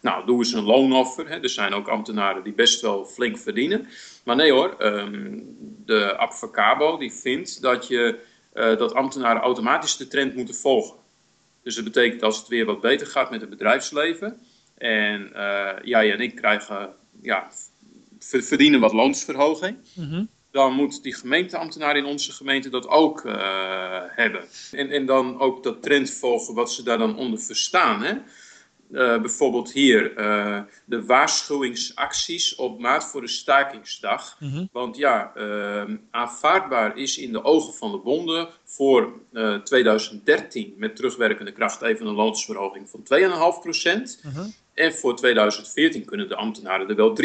nou, doe eens een loonoffer. Hè. Er zijn ook ambtenaren die best wel flink verdienen. Maar nee hoor, um, de Abfacabo die vindt dat, je, dat ambtenaren automatisch de trend moeten volgen. Dus dat betekent als het weer wat beter gaat met het bedrijfsleven en uh, jij en ik krijgen, ja, verdienen wat loonsverhoging. Mm -hmm. Dan moet die gemeenteambtenaar in onze gemeente dat ook uh, hebben. En, en dan ook dat trend volgen wat ze daar dan onder verstaan. Hè? Uh, bijvoorbeeld hier de waarschuwingsacties op maat voor de stakingsdag. Mm -hmm. Want ja, aanvaardbaar is in de ogen van de bonden voor 2013 met terugwerkende kracht even een loonsverhoging van 2,5 procent. Mm -hmm. En voor 2014 kunnen de ambtenaren er wel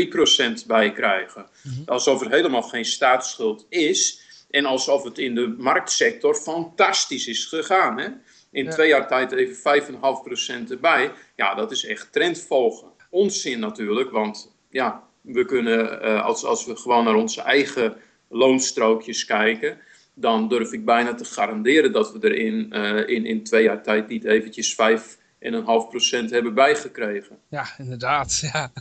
3% bij krijgen. Mm -hmm. Alsof er helemaal geen staatsschuld is. En alsof het in de marktsector fantastisch is gegaan. Hè? In Ja. twee jaar tijd even 5,5% erbij. Ja, dat is echt trendvolgen. Onzin natuurlijk, want ja, we kunnen, uh, als, als we gewoon naar onze eigen loonstrookjes kijken, dan durf ik bijna te garanderen dat we er in, uh, in, in twee jaar tijd niet eventjes 5 en een half procent hebben bijgekregen. Ja, inderdaad. Ja.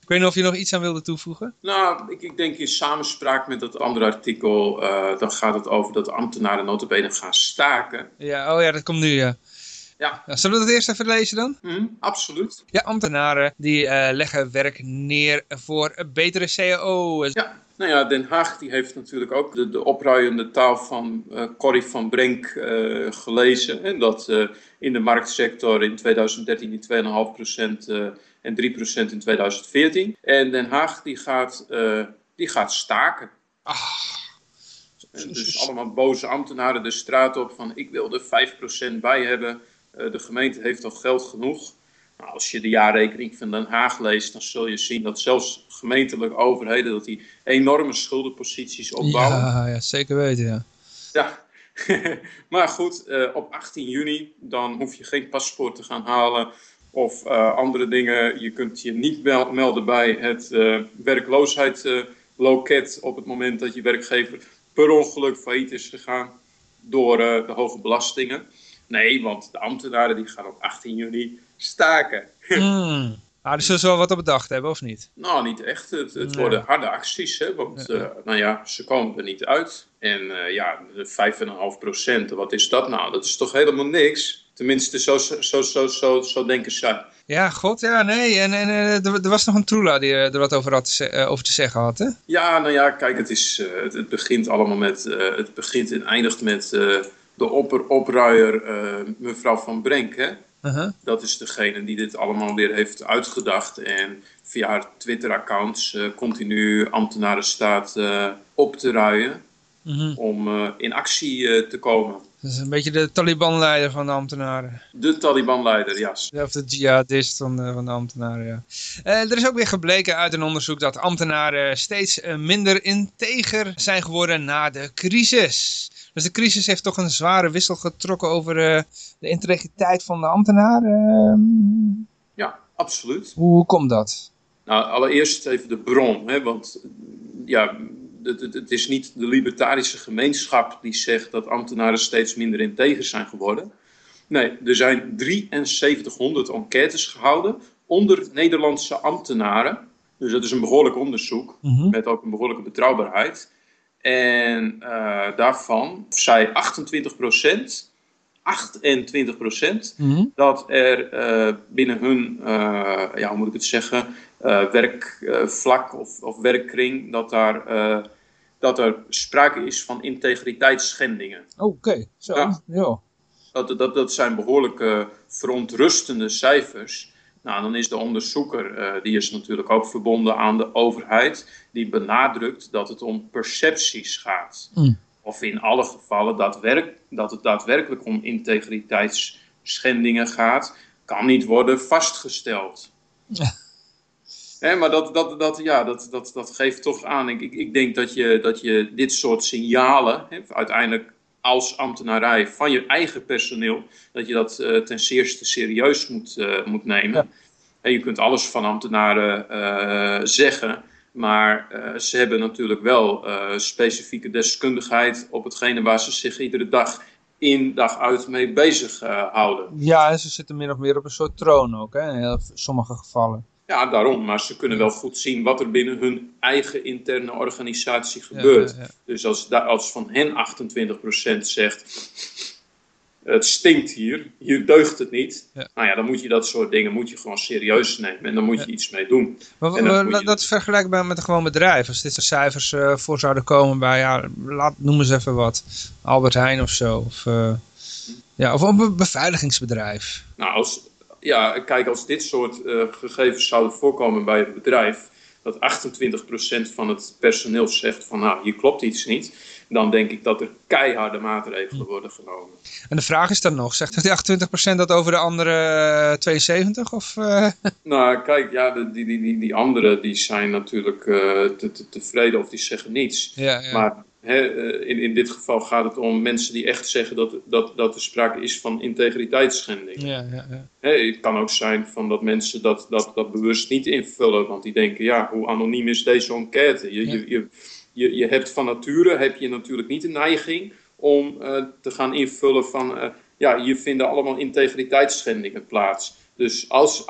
ik weet niet of je nog iets aan wilde toevoegen? Nou, ik, ik denk in samenspraak met dat andere artikel, uh, dan gaat het over dat ambtenaren notabene gaan staken. Ja, oh ja, dat komt nu, ja. Ja. Zullen we dat eerst even lezen dan? Hm, absoluut. Ja, ambtenaren die eh, leggen werk neer voor een betere CAO. Ja, nou ja, Den Haag die heeft natuurlijk ook de, de opruiende taal van eh Corrie van Brenk eh, gelezen. En dat in de marktsector in 2013 die 2,5% eh en 3% in 2014. En Den Haag die gaat, die gaat staken. En dus allemaal boze ambtenaren de straat op van ik wil er 5% bij hebben. Eh, de gemeente heeft al geld genoeg. Nou, als je de jaarrekening van Den Haag leest, dan zul je zien dat zelfs gemeentelijke overheden dat die enorme schuldenposities opbouwen. Ja, ja, zeker weten, ja. Ja. maar goed, eh, op 18 juni dan hoef je geen paspoort te gaan halen of eh, andere dingen. Je kunt je niet mel- melden bij het werkloosheidsloket op het moment dat je werkgever per ongeluk failliet is gegaan door de hoge belastingen. Nee, want de ambtenaren die gaan op 18 juni staken. Ah, dus zullen ze wel wat op bedacht hebben, of niet? Nou, niet echt. Het, het Nee. worden harde acties, hè, want Ja. eh, nou ja, ze komen er niet uit. En eh, ja, de 5,5 procent, wat is dat nou? Dat is toch helemaal niks? Tenminste, zo, zo, zo, zo, zo denken zij. Ja, god, ja, nee. En, en eh, er, was nog een troela die er wat over, had ze- over te zeggen had, hè? Ja, nou ja, kijk, het, is, het, het begint allemaal met, het begint en eindigt met de opper, opruier eh, mevrouw Van Brenk, hè? Uh-huh. Dat is degene die dit allemaal weer heeft uitgedacht en via haar Twitter-accounts eh, continu ambtenaren staat eh, op te ruien Mhm. om in actie te komen. Dat is een beetje de Taliban-leider van de ambtenaren. De Taliban-leider, ja. Ja, Of de jihadist van de, van de ambtenaren, ja. Er is ook weer gebleken uit een onderzoek dat ambtenaren steeds minder integer zijn geworden na de crisis. Dus de crisis heeft toch een zware wissel getrokken over eh, de integriteit van de ambtenaren. Ja, absoluut. hoe, komt dat? Nou, allereerst even de bron, hè, want ja, het, het, het is niet de libertarische gemeenschap die zegt dat ambtenaren steeds minder integer zijn geworden. Nee, er zijn 7300 enquêtes gehouden onder Nederlandse ambtenaren. Dus dat is een behoorlijk onderzoek, Mhm. met ook een behoorlijke betrouwbaarheid. En eh, daarvan zei 28% 28 Mhm. dat er eh, binnen hun, eh, ja, hoe moet ik het zeggen, werkvlak of, of werkkring, dat daar, dat er sprake is van integriteitsschendingen. Oké, zo. Ja. Ja. Dat, dat, dat zijn behoorlijk eh, verontrustende cijfers. Nou, dan is de onderzoeker, eh, die is natuurlijk ook verbonden aan de overheid, die benadrukt dat het om percepties gaat. Mm. Of in alle gevallen daadwerk, dat het daadwerkelijk om integriteitsschendingen gaat, kan niet worden vastgesteld. Ja. Hè, maar dat, dat, dat, ja, dat, dat, dat geeft toch aan. Ik, ik, ik denk dat je, dat je dit soort signalen, hè, uiteindelijk als ambtenarij van je eigen personeel, dat je dat eh, ten zeerste serieus moet, eh, moet nemen. Ja. En je kunt alles van ambtenaren eh, zeggen, maar ze hebben natuurlijk wel specifieke deskundigheid op hetgene waar ze zich iedere dag in, dag uit mee bezig houden. ja, en ze zitten min of meer op een soort troon ook, hè, in sommige gevallen. Ja, daarom. Maar ze kunnen wel goed zien wat er binnen hun eigen interne organisatie gebeurt. ja, ja. Dus als, als van hen 28% zegt, het stinkt hier, hier deugt het niet. Ja. Nou ja, dan moet je dat soort dingen moet je gewoon serieus nemen. En dan moet je iets mee doen. Maar, En dan dat, dat is vergelijkbaar met een gewoon bedrijf. Als dit soort cijfers eh, voor zouden komen bij, ja, laat, noem eens even wat. Albert Heijn of zo. Of, eh, ja, of een be- beveiligingsbedrijf. Nou, als, ja, kijk, als dit soort eh, gegevens zouden voorkomen bij het bedrijf, dat 28% van het personeel zegt van nou, hier klopt iets niet, dan denk ik dat er keiharde maatregelen worden genomen. En de vraag is dan nog, zegt die 28% dat over de andere eh, 72? Of, eh, Nou, kijk, ja, die, die, die, die anderen die zijn natuurlijk eh, te, te- tevreden of die zeggen niets. ja, ja. Maar eh, in, in dit geval gaat het om mensen die echt zeggen dat, dat, dat er sprake is van integriteitsschending. ja, ja, ja. Het kan ook zijn van dat mensen dat, dat, dat bewust niet invullen, want die denken, ja, hoe anoniem is deze enquête? Je, je, je, je, je hebt van nature heb je natuurlijk niet de neiging om eh, te gaan invullen van, eh, ja, hier vinden allemaal integriteitsschendingen plaats. Dus als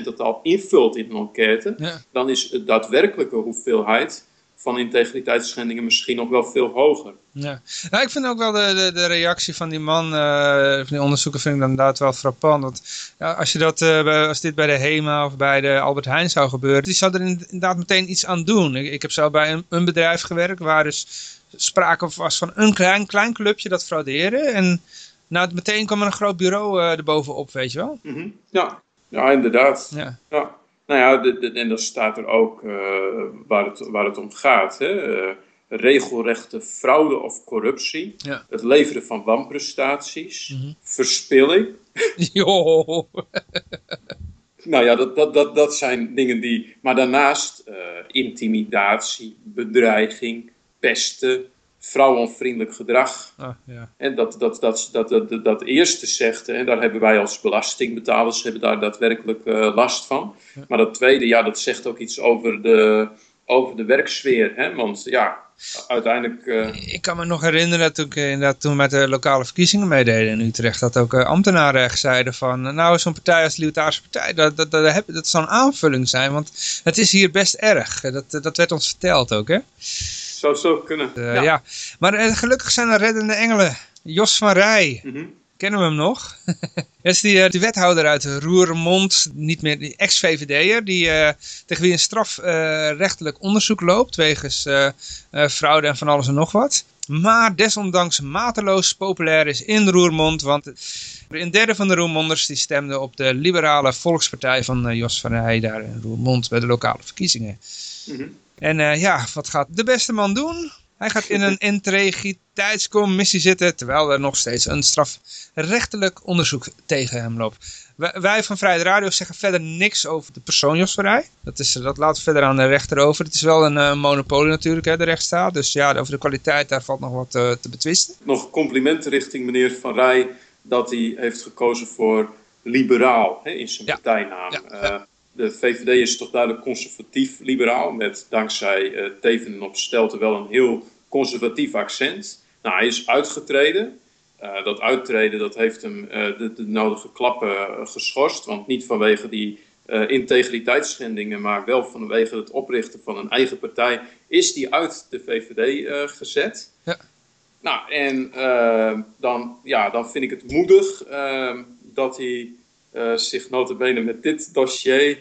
28% dat al invult in een enquête, dan is de daadwerkelijke hoeveelheid van integriteitsschendingen misschien nog wel veel hoger. Ja. Nou, ik vind ook wel de, de, de reactie van die man, uh, van die onderzoeker vind ik dan inderdaad wel frappant. Want ja, als, je dat, uh, als dit bij de HEMA of bij de Albert Heijn zou gebeuren, die zou er inderdaad meteen iets aan doen. Ik, ik heb zo bij een, een, bedrijf gewerkt waar dus sprake was van een klein, klein clubje dat fraudeerde. En nou, meteen kwam er een groot bureau uh, erbovenop, weet je wel. Mm -hmm. Ja, ja, inderdaad. Ja. ja. Nou ja, de, de, en dan staat er ook uh, waar, het, waar het om gaat. Hè? Uh, regelrechte fraude of corruptie. Ja. Het leveren van wanprestaties. Mm -hmm. Verspilling. Jo. nou ja, dat, dat, dat, dat zijn dingen die... Maar daarnaast uh, intimidatie, bedreiging, pesten, vrouwonvriendelijk gedrag. Ah, ja. En dat, dat, dat, dat, dat, dat, eerste zegt, en daar hebben wij als belastingbetalers hebben daar daadwerkelijk uh, last van. Ja. Maar dat tweede, ja, dat zegt ook iets over de, over de werksfeer. Hè? Want ja, uiteindelijk... Uh... Ik kan me nog herinneren toen, ik, inderdaad, toen we met de lokale verkiezingen meededen in Utrecht, dat ook uh, ambtenaren echt zeiden van, nou zo'n partij als de Libertarische Partij, dat, dat, dat, dat, dat zou een aanvulling zijn, want het is hier best erg. Dat, dat werd ons verteld ook, hè? Zou zo kunnen. Uh, ja. ja. maar uh, gelukkig zijn er reddende engelen. Jos van Rij. Mm -hmm. Kennen we hem nog? dat is die, uh, die, wethouder uit Roermond, niet meer die ex-VVD'er, die tegen wie een strafrechtelijk onderzoek loopt wegens fraude en van alles en nog wat. Maar desondanks mateloos populair is in Roermond, want een derde van de Roermonders die stemde op de liberale volkspartij van Jos van Rij daar in Roermond bij de lokale verkiezingen. Mm -hmm. En uh, ja, wat gaat de beste man doen? Hij gaat in een integriteitscommissie zitten, terwijl er nog steeds een strafrechtelijk onderzoek tegen hem loopt. Wij van Vrijheid Radio zeggen verder niks over de persoon Jos Verrij. Dat, is, dat we verder aan de rechter over. Het is wel een uh, monopolie natuurlijk, hè, de rechtsstaat. Dus ja, over de kwaliteit, daar valt nog wat uh, te betwisten. Nog complimenten richting meneer Van Rij dat hij heeft gekozen voor liberaal hè, in zijn Ja. partijnaam. Ja, Uh, ja. De VVD is toch duidelijk conservatief-liberaal, met dankzij uh, Teven op Stelten wel een heel conservatief accent. Nou, hij is uitgetreden. Uh, dat uittreden dat heeft hem uh, de, de, nodige klappen geschorst, want niet vanwege die integriteitsschendingen, maar wel vanwege het oprichten van een eigen partij, is die uit de VVD gezet. Ja. Nou, en dan, ja, dan vind ik het moedig dat hij zich notabene met dit dossier,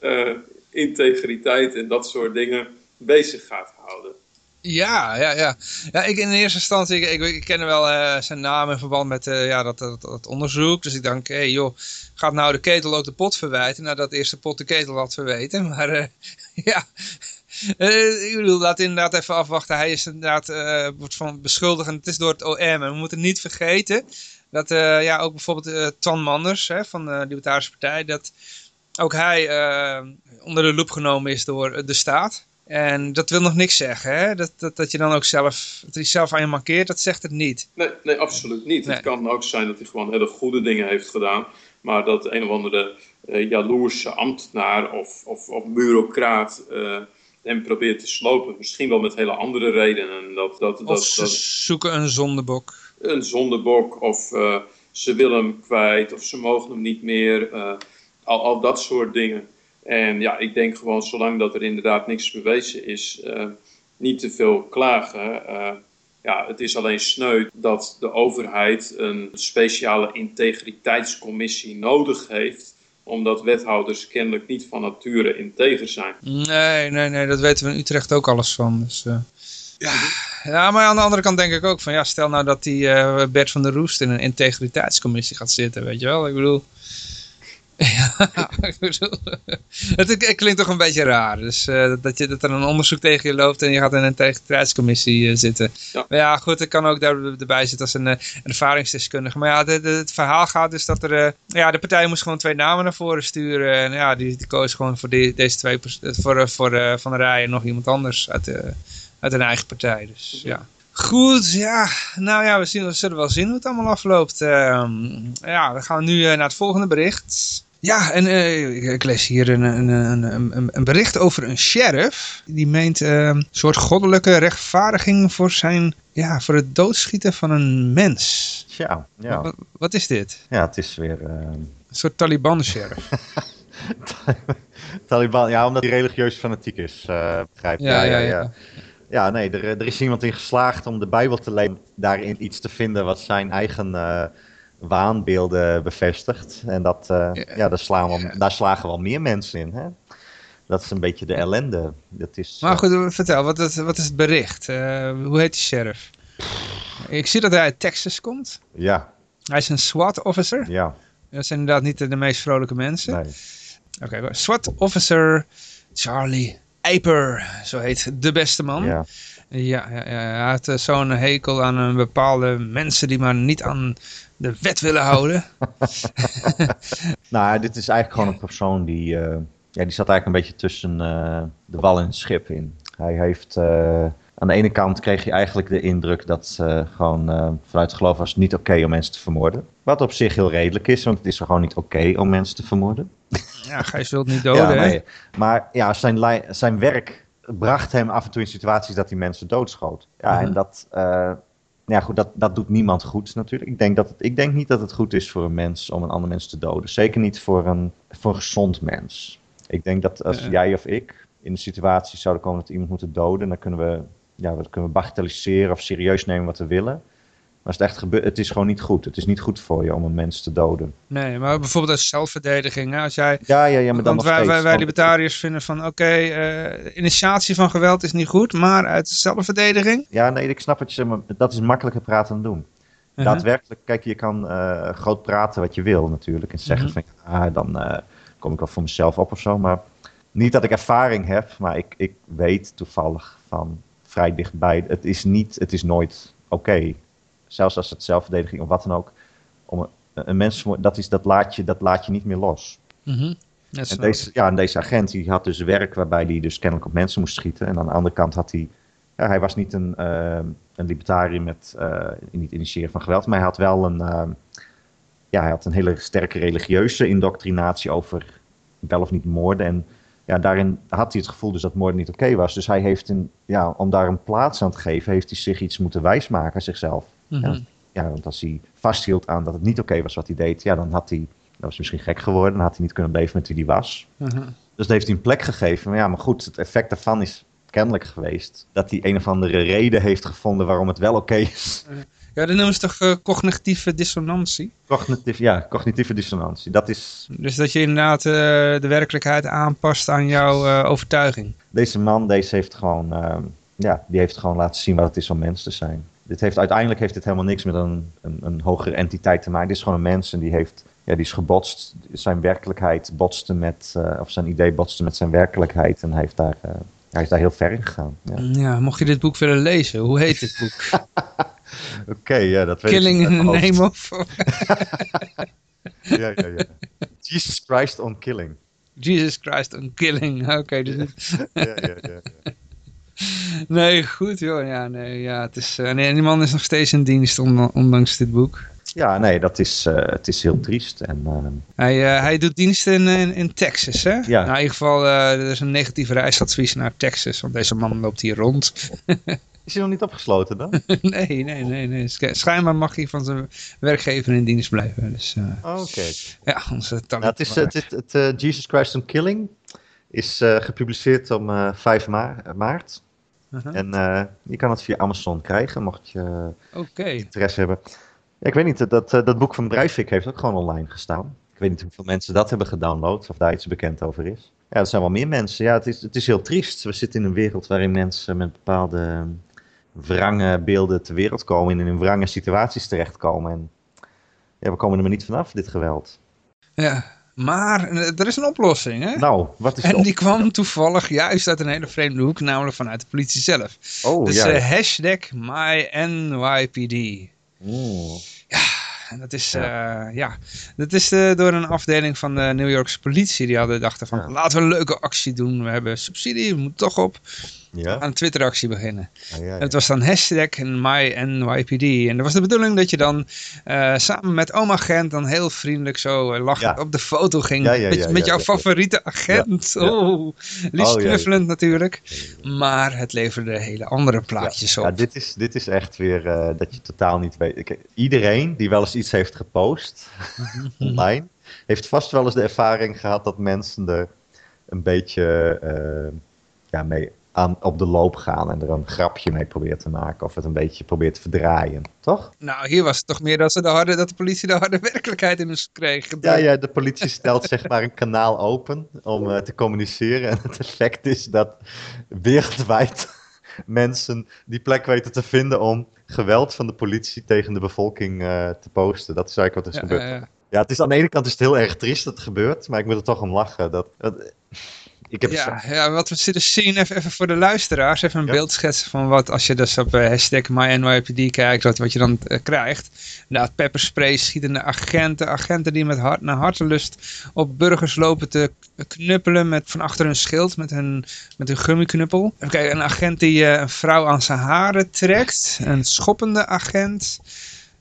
uh, integriteit en dat soort dingen, bezig gaat houden. Ja, ja, ja. ja ik in eerste instantie, ik, ik, ik ken wel uh, zijn naam in verband met ja, dat, dat, onderzoek. Dus ik denk, hé hey, joh, gaat nou de ketel ook de pot verwijten? Nadat de eerste pot de ketel had verweten. Maar ja, ik bedoel, laat inderdaad even afwachten. Hij is inderdaad, wordt van beschuldigd en het is door het OM. En we moeten niet vergeten dat uh, ja, ook bijvoorbeeld uh, Twan Manders hè, van de Libertarische Partij, dat ook hij uh, onder de loep genomen is door de staat. En dat wil nog niks zeggen, hè? Dat, dat, dat je dan ook zelf, dat hij zelf aan je markeert, dat zegt het niet. Nee, nee absoluut niet. Nee. Het kan ook zijn dat hij gewoon hele goede dingen heeft gedaan, maar dat een of andere jaloerse ambtenaar of, of, of bureaucraat hem probeert te slopen. Misschien wel met hele andere redenen. Dat, dat, dat, ze dat... zoeken een zondebok een zondebok of uh, ze willen hem kwijt of ze mogen hem niet meer. Uh, al, al dat soort dingen. En ja, ik denk gewoon zolang dat er inderdaad niks bewezen is, uh, niet te veel klagen. ja, het is alleen sneu dat de overheid een speciale integriteitscommissie nodig heeft omdat wethouders kennelijk niet van nature integer zijn. Nee, nee, nee, dat weten we in Utrecht ook alles van. Dus, ja, ja, maar aan de andere kant denk ik ook van, ja, stel nou dat die uh, Bert van der Roest in een integriteitscommissie gaat zitten, weet je wel. Ik bedoel, ja, ik bedoel, het, klinkt toch een beetje raar. Dus uh, dat, je, dat er een onderzoek tegen je loopt en je gaat in een integriteitscommissie uh, zitten. Ja. Maar ja, goed, ik kan ook daar, erbij zitten als een, een ervaringsdeskundige. Maar ja, de, de, het verhaal gaat dus dat er, ja, de partij moest gewoon twee namen naar voren sturen. En ja, die, die koos gewoon voor die, deze twee, voor, voor Van der Rij en nog iemand anders uit uit een eigen partij. Dus ja. Goed, ja. Nou ja, we, zien, we zullen wel zien hoe het allemaal afloopt. Uh, ja, we gaan nu uh, naar het volgende bericht. Ja, en uh, ik, lees hier een, een, een, een, bericht over een sheriff. Die meent een soort goddelijke rechtvaardiging voor, zijn, ja, voor het doodschieten van een mens. Ja, ja. Wat, wat is dit? Ja, het is weer... Een soort Taliban-sheriff. Taliban, ja, omdat hij religieus fanatiek is, eh begrijp je. Ja, ja, ja. Ja, nee, er, er is iemand in geslaagd om de Bijbel te lezen, daarin iets te vinden wat zijn eigen eh, waanbeelden bevestigt. En dat, eh, Ja. ja, daar, slaan wel, daar slagen wel meer mensen in. Hè? Dat is een beetje de ellende. Dat is, Maar eh, goed, vertel, wat is, wat is het bericht? Eh, hoe heet die sheriff? Ik zie dat hij uit Texas komt. ja, Hij is een SWAT officer. ja, Dat zijn inderdaad niet de, de meest vrolijke mensen. nee. Oké, SWAT officer Charlie Eiper, zo heet de beste man. Ja. Ja, ja, ja, hij had zo'n hekel aan een bepaalde mensen die maar niet aan de wet willen houden. Nou, dit is eigenlijk gewoon een persoon die, eh, ja, die zat eigenlijk een beetje tussen eh, de wal en het schip in. Hij heeft, eh, aan de ene kant kreeg je eigenlijk de indruk dat gewoon vanuit het geloof was het niet oké om mensen te vermoorden. Wat op zich heel redelijk is, want het is gewoon niet oké om mensen te vermoorden. ja, Gijs wilt niet doden, ja, hè? nee. Maar ja, zijn, zijn werk bracht hem af en toe in situaties dat hij mensen doodschoot. Ja, Mhm. en dat, eh, ja, goed, dat, dat doet niemand goed natuurlijk. Ik denk, dat het, ik denk niet dat het goed is voor een mens om een ander mens te doden. Zeker niet voor een, voor een gezond mens. Ik denk dat als jij of ik in de situatie zouden komen dat iemand moeten doden, dan kunnen we, ja, dat kunnen we bagatelliseren of serieus nemen wat we willen. Maar als het echt gebeurt, het is gewoon niet goed. Het is niet goed voor je om een mens te doden. Nee, maar bijvoorbeeld uit zelfverdediging. Hè? Als jij, Ja, ja, ja, maar dan want wij, libertariërs vinden van, oké, eh, initiatie van geweld is niet goed, maar uit zelfverdediging. Ja, nee, ik snap wat je zegt, maar dat is makkelijker praten dan doen. Uh-huh. Daadwerkelijk, kijk, je kan eh, groot praten wat je wil natuurlijk. En zeggen Mhm. van, ah, dan eh, kom ik wel voor mezelf op of zo. Maar niet dat ik ervaring heb, maar ik, ik weet toevallig van vrij dichtbij. Het is niet, het is nooit oké. Zelfs als het zelfverdediging of wat dan ook. Om een, een mens, dat, is, dat, laat je, dat laat je niet meer los. Mhm. En deze, ja, en deze agent die had dus werk waarbij hij dus kennelijk op mensen moest schieten. En aan de andere kant had hij... Ja, hij was niet een, eh, een libertariër met eh, niet initiëren van geweld. Maar hij had wel een... eh, ja, hij had een hele sterke religieuze indoctrinatie over wel of niet moorden. En ja, daarin had hij het gevoel dus dat moorden niet oké was. Dus hij heeft, een, ja, om daar een plaats aan te geven, heeft hij zich iets moeten wijsmaken zichzelf. Mhm. Ja, ja, want als hij vasthield aan dat het niet oké was wat hij deed, ja, dan had hij, dat was misschien gek geworden, dan had hij niet kunnen leven met wie hij was. Mhm. Dus dat heeft hij een plek gegeven. Maar ja, maar goed, het effect daarvan is kennelijk geweest dat hij een of andere reden heeft gevonden waarom het wel oké is. Ja, dat noemen ze toch eh, cognitieve dissonantie? Cognitief, ja, cognitieve dissonantie. Dat is, Dus dat je inderdaad eh, de werkelijkheid aanpast aan jouw eh, overtuiging. deze man, deze heeft gewoon, ja, die heeft gewoon laten zien wat het is om mens te zijn. Dit heeft, uiteindelijk heeft dit helemaal niks met een, een, een hogere entiteit te maken. Dit is gewoon een mens en die heeft, ja, die is gebotst. Zijn werkelijkheid botste met, eh, of zijn idee botste met zijn werkelijkheid. En hij heeft daar, eh, hij is daar heel ver in gegaan. Ja. Ja, mocht je dit boek willen lezen, hoe heet dit boek? Oké, ja, dat weet Killing ik in niet the name of... Ja, ja, ja. Jesus Christ on Killing. Jesus Christ, een killing. Oké, dus ja, ja. ja. Nee, goed joh. Ja, nee, ja, het is, eh, nee, die man is nog steeds in dienst, on- ondanks dit boek. Ja, nee, dat is, eh, het is heel triest. En, ehm, Hij, eh, hij doet dienst in, in, in Texas, hè? Ja. Nou, in ieder geval, eh, er is een negatief reisadvies naar Texas, want deze man loopt hier rond. is hij nog niet opgesloten dan? nee, nee, nee, nee. Sch- Schijnbaar mag hij van zijn werkgever in dienst blijven. Dus uh, Oh, Oké. ja, onze. Nou, het is, het, het, eh, Jesus Christ on Killing is eh, gepubliceerd om eh 5 ma- maart. Uh-huh. En eh, je kan het via Amazon krijgen, mocht je Oké. interesse hebben. Ja, ik weet niet, dat, eh, dat boek van Breivik heeft ook gewoon online gestaan. Ik weet niet hoeveel mensen dat hebben gedownload, of daar iets bekend over is. Ja, er zijn wel meer mensen. Ja, het is, het is heel triest. We zitten in een wereld waarin mensen met bepaalde wrange beelden ter wereld komen en in wrange situaties terechtkomen. En ja, we komen er maar niet vanaf, dit geweld. Ja, maar eh, er is een oplossing, hè? Nou, wat is en die kwam toevallig juist uit een hele vreemde hoek, namelijk vanuit de politie zelf. Oh, dus ja. eh, hashtag MyNYPD. Mm. En dat is, ja. ja, dat is door een afdeling van de New Yorkse politie. Die hadden dachten van, Ja. laten we een leuke actie doen. We hebben subsidie, we moeten toch op. Ja? Aan een Twitter-actie beginnen. Ah, ja. Het was dan hashtag MyNYPD. En dat was de bedoeling dat je dan eh, samen met oma Gent dan heel vriendelijk zo uh, lachend Ja. op de foto ging. Met jouw favoriete agent. Oh, liefst Oh, knuffelend natuurlijk. Maar het leverde hele andere plaatjes op. Ja, dit is, dit is echt weer eh, dat je totaal niet weet. Iedereen die wel eens iets heeft gepost online, heeft vast wel eens de ervaring gehad dat mensen er een beetje uh, ja, mee aan, op de loop gaan en er een grapje mee probeert te maken of het een beetje probeert te verdraaien, toch? Nou, hier was het toch meer dat, ze de, harde, dat de politie de harde werkelijkheid in ons kreeg. Ja, ja, de politie stelt zeg maar een kanaal open om uh, te communiceren en het effect is dat wereldwijd mensen die plek weten te vinden om geweld van de politie tegen de bevolking uh, te posten. Dat is eigenlijk wat er is ja, gebeurd. Ja, ja. het is aan de ene kant is het heel erg triest dat het gebeurt, maar ik moet er toch om lachen. Dat, dat ik heb ja, ja, wat we zitten zien, even, even voor de luisteraars, even een beeld schetsen van wat, als je dus op uh, hashtag MyNYPD kijkt, wat, wat je dan uh, krijgt. Nou, pepperspray, schietende agenten, agenten die met hart, naar hartelust op burgers lopen te knuppelen met van achter hun schild, met hun, met hun gummiknuppel. Even kijken, een agent die uh, een vrouw aan zijn haren trekt, een schoppende agent.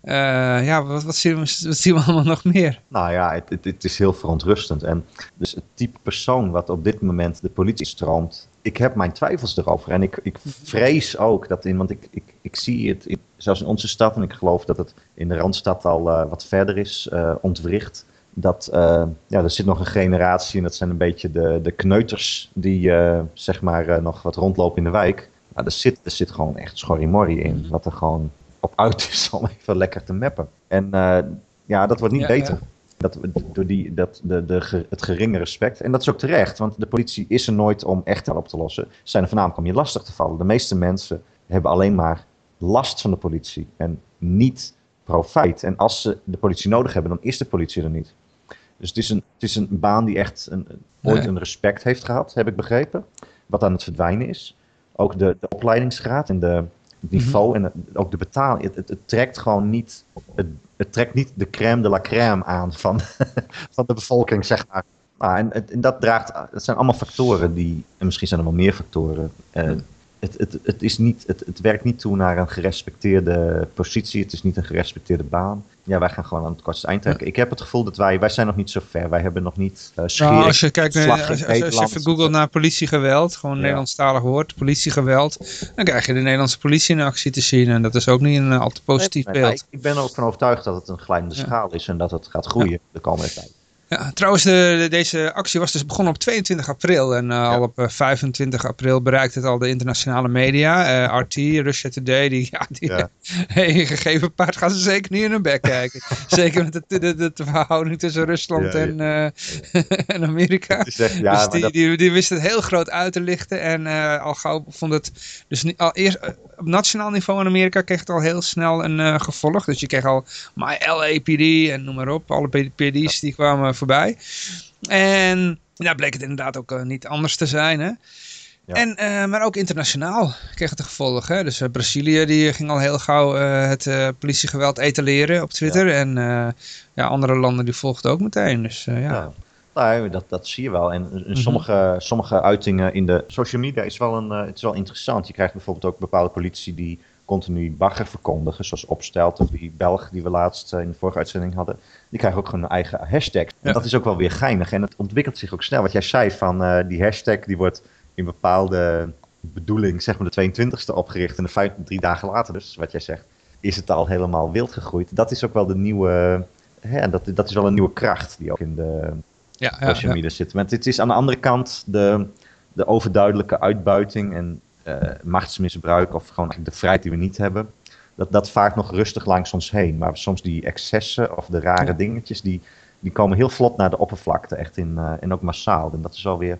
Uh, ja, wat, wat, zien we, wat zien we allemaal nog meer? Nou ja, het, het, het, is heel verontrustend. En dus het type persoon wat op dit moment de politie stroomt, ik heb mijn twijfels erover. En ik, ik vrees ook dat in, want ik, ik, ik zie het in, zelfs in onze stad, en ik geloof dat het in de Randstad al uh, wat verder is uh, ontwricht. Dat ja, er zit nog een generatie, en dat zijn een beetje de, de kneuters die zeg maar nog wat rondlopen in de wijk. Nou, er, zit, er zit gewoon echt schorrimorrie in. Wat er gewoon op uit is om even lekker te mappen. En uh, ja, dat wordt niet ja, beter. Ja. Dat, door die, dat, de, de, het geringe respect. En dat is ook terecht, want de politie is er nooit om echt op te lossen. Ze zijn er voornamelijk om je lastig te vallen. De meeste mensen hebben alleen maar last van de politie en niet profijt. En als ze de politie nodig hebben, dan is de politie er niet. Dus het is een, het is een baan die echt een, ooit een respect heeft gehad, heb ik begrepen. Wat aan het verdwijnen is. Ook de, de opleidingsgraad en de, niveau mhm. en ook de betaling. Het, het, het, trekt gewoon niet, het, het, trekt niet de crème de la crème aan van, van de bevolking, zeg maar. Nou, en, en, dat draagt, dat zijn allemaal factoren die, en misschien zijn er wel meer factoren. Uh, het, het, het, is niet, het, het werkt niet toe naar een gerespecteerde positie. Het is niet een gerespecteerde baan. Ja, wij gaan gewoon aan het kortste eind trekken. Ik heb het gevoel dat wij, wij zijn nog niet zo ver. Wij hebben nog niet uh, nou, als je kijkt naar, als, als, als, je even googelt naar politiegeweld, gewoon ja. Nederlandstalig woord, politiegeweld, dan krijg je de Nederlandse politie in actie te zien. En dat is ook niet een uh, al te positief nee, nee, beeld. ik ben er ook van overtuigd dat het een glijdende ja. schaal is en dat het gaat groeien de komende tijd. Ja, trouwens, de, deze actie was dus begonnen op 22 april. En uh, ja. al op uh, 25 april bereikte het al de internationale media. Uh, RT, Russia Today, die, ja, die ja. hey, gegeven paard gaan ze zeker niet in hun bek kijken. zeker met de, de, de, de, verhouding tussen Rusland ja, en, en Amerika. Echt, dus die, dat... die, die, wisten het heel groot uit te lichten. En al gauw vond het dus niet, al eerst op nationaal niveau in Amerika kreeg het al heel snel een gevolg. Dus je kreeg al My LAPD en noem maar op. Alle PD's die kwamen voorbij. En nou bleek het inderdaad ook uh, niet anders te zijn. Hè? Ja. En, uh, maar ook internationaal kreeg het een gevolg. Hè? Dus uh, Brazilië die ging al heel gauw het politiegeweld etaleren op Twitter. Ja. En ja, andere landen die volgden ook meteen. Dus ja. ja. Nou, dat, dat zie je wel. En mm -hmm. sommige, sommige uitingen in de social media is wel, een, het is wel interessant. Je krijgt bijvoorbeeld ook bepaalde politici die continu bagger verkondigen, zoals Opstelt of die Belg die we laatst in de vorige uitzending hadden. Die krijgen ook gewoon een eigen hashtag. Ja. Dat is ook wel weer geinig en het ontwikkelt zich ook snel. Wat jij zei van uh, die hashtag die wordt in bepaalde bedoeling, zeg maar de 22e opgericht en de vijf, drie dagen later dus, wat jij zegt, is het al helemaal wild gegroeid. Dat is ook wel de nieuwe, hè, dat, dat is wel een nieuwe kracht die ook in de ja, ja, social media zit. Maar het is aan de andere kant de, de overduidelijke uitbuiting en uh, machtsmisbruik of gewoon de vrijheid die we niet hebben. Dat, dat vaart nog rustig langs ons heen. Maar soms die excessen of de rare ja. dingetjes, die, die komen heel vlot naar de oppervlakte. Echt in, uh, en ook massaal. En dat is alweer,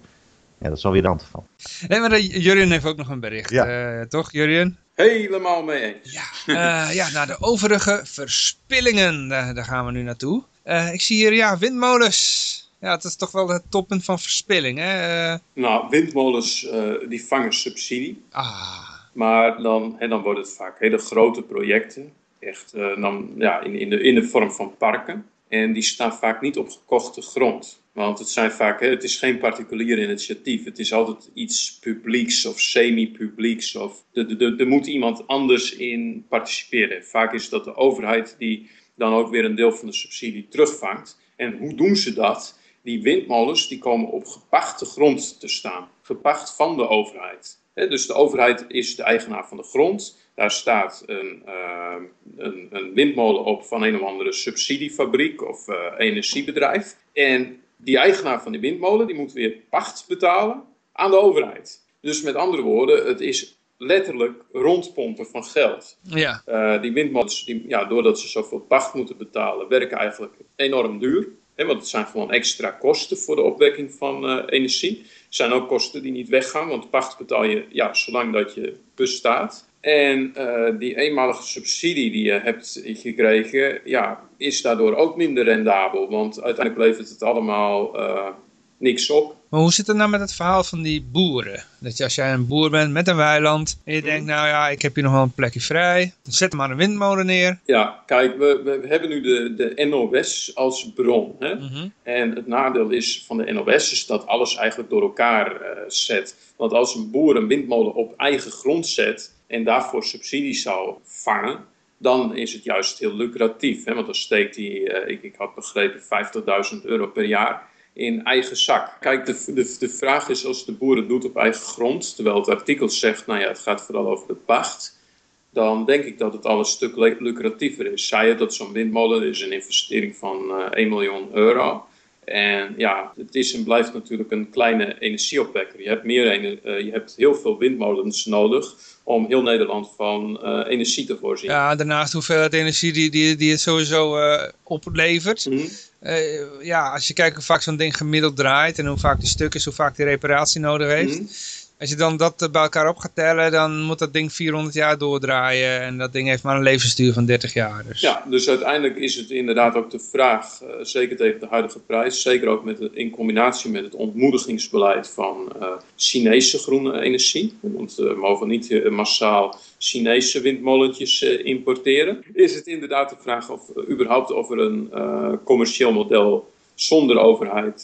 ja, dat is alweer de hand van. Nee, maar uh, Jurien heeft ook nog een bericht. Ja. toch, Jurien? Helemaal mee eens. Ja, ja naar de overige verspillingen. Daar, daar gaan we nu naartoe. ik zie hier, ja, windmolens. Ja, het is toch wel het toppunt van verspilling, hè? Uh... Nou, windmolens uh, die vangen subsidie. Ah. Maar dan, hè, dan worden het vaak hele grote projecten. Echt uh, dan, ja, in, in, de, in de vorm van parken. En die staan vaak niet op gekochte grond. Want het, zijn vaak, hè, het is geen particulier initiatief. Het is altijd iets publieks of semi-publieks. Of er moet iemand anders in participeren. Vaak is dat de overheid die dan ook weer een deel van de subsidie terugvangt. En hoe doen ze dat? Die windmolens die komen op gepachte grond te staan, gepacht van de overheid. dus de overheid is de eigenaar van de grond. Daar staat een, uh, een, een windmolen op van een of andere subsidiefabriek of uh, energiebedrijf. En die eigenaar van die windmolen die moet weer pacht betalen aan de overheid. Dus met andere woorden, het is letterlijk rondpompen van geld. Ja. Uh, die windmolens, die, ja, doordat ze zoveel pacht moeten betalen, werken eigenlijk enorm duur. Want het zijn gewoon extra kosten voor de opwekking van uh, energie. Het zijn ook kosten die niet weggaan, want pacht betaal je ja, zolang dat je bestaat. En uh, die eenmalige subsidie die je hebt gekregen, ja, is daardoor ook minder rendabel. Want uiteindelijk levert het allemaal niks op. Maar hoe zit het nou met het verhaal van die boeren? Dat je als jij een boer bent met een weiland en je denkt, nou ja, ik heb hier nog wel een plekje vrij. Dan zet maar een windmolen neer. Ja, kijk, we, we hebben nu de, de NOS als bron. Hè? Mm -hmm. En het nadeel is van de NOS is dat alles eigenlijk door elkaar uh, zet. Want als een boer een windmolen op eigen grond zet en daarvoor subsidies zou vangen, dan is het juist heel lucratief. Hè? Want dan steekt hij, uh, ik, ik had begrepen, 50.000 euro per jaar in eigen zak. Kijk, de, de, de vraag is als de boer het doet op eigen grond, terwijl het artikel zegt, nou ja, het gaat vooral over de pacht, dan denk ik dat het al een stuk lucratiever is. Zij het dat zo'n windmolen is een investering van uh, 1 miljoen euro. En ja, het is en blijft natuurlijk een kleine energieopwekker. Je hebt, meer, uh, je hebt heel veel windmolens nodig om heel Nederland van uh, energie te voorzien. Ja, daarnaast hoeveelheid energie die, die, die het sowieso uh, oplevert. Mm -hmm. Uh, ja, als je kijkt hoe vaak zo'n ding gemiddeld draait en hoe vaak die stuk is, hoe vaak die reparatie nodig heeft. -hmm. Als je dan dat bij elkaar op gaat tellen, dan moet dat ding 400 jaar doordraaien. En dat ding heeft maar een levensduur van 30 jaar. Dus. Ja, dus uiteindelijk is het inderdaad ook de vraag, uh, zeker tegen de huidige prijs, zeker ook met in combinatie met het ontmoedigingsbeleid van uh, Chinese groene energie. Want we mogen niet massaal Chinese windmolentjes importeren. Is het inderdaad de vraag of überhaupt of er een commercieel model zonder overheid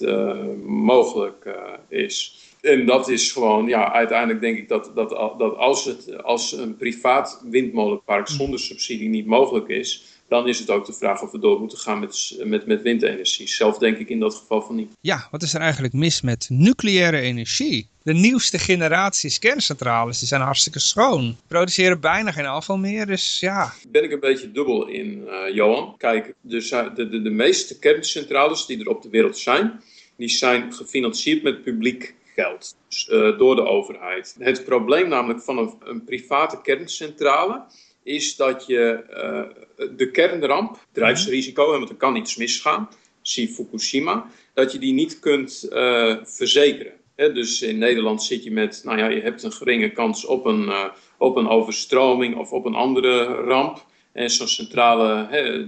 mogelijk is. En dat is gewoon, ja, uiteindelijk denk ik dat, dat, dat als, het, als een privaat windmolenpark zonder subsidie niet mogelijk is, dan is het ook de vraag of we door moeten gaan met, met, met windenergie. Zelf denk ik in dat geval van niet. Ja, wat is er eigenlijk mis met nucleaire energie? De nieuwste generaties kerncentrales, die zijn hartstikke schoon. Produceren bijna geen afval meer, dus ja. Ben ik een beetje dubbel in, uh, Johan. Kijk, dus, de, de, de meeste kerncentrales die er op de wereld zijn, die zijn gefinancierd met publiek geld dus, uh, door de overheid. Het probleem namelijk van een, een private kerncentrale is dat je uh, de kernramp, bedrijfsrisico, want er kan iets misgaan, zie Fukushima, dat je die niet kunt uh, verzekeren. He, dus in Nederland zit je met, nou ja, je hebt een geringe kans op een, op een overstroming of op een andere ramp. En zo'n centrale he,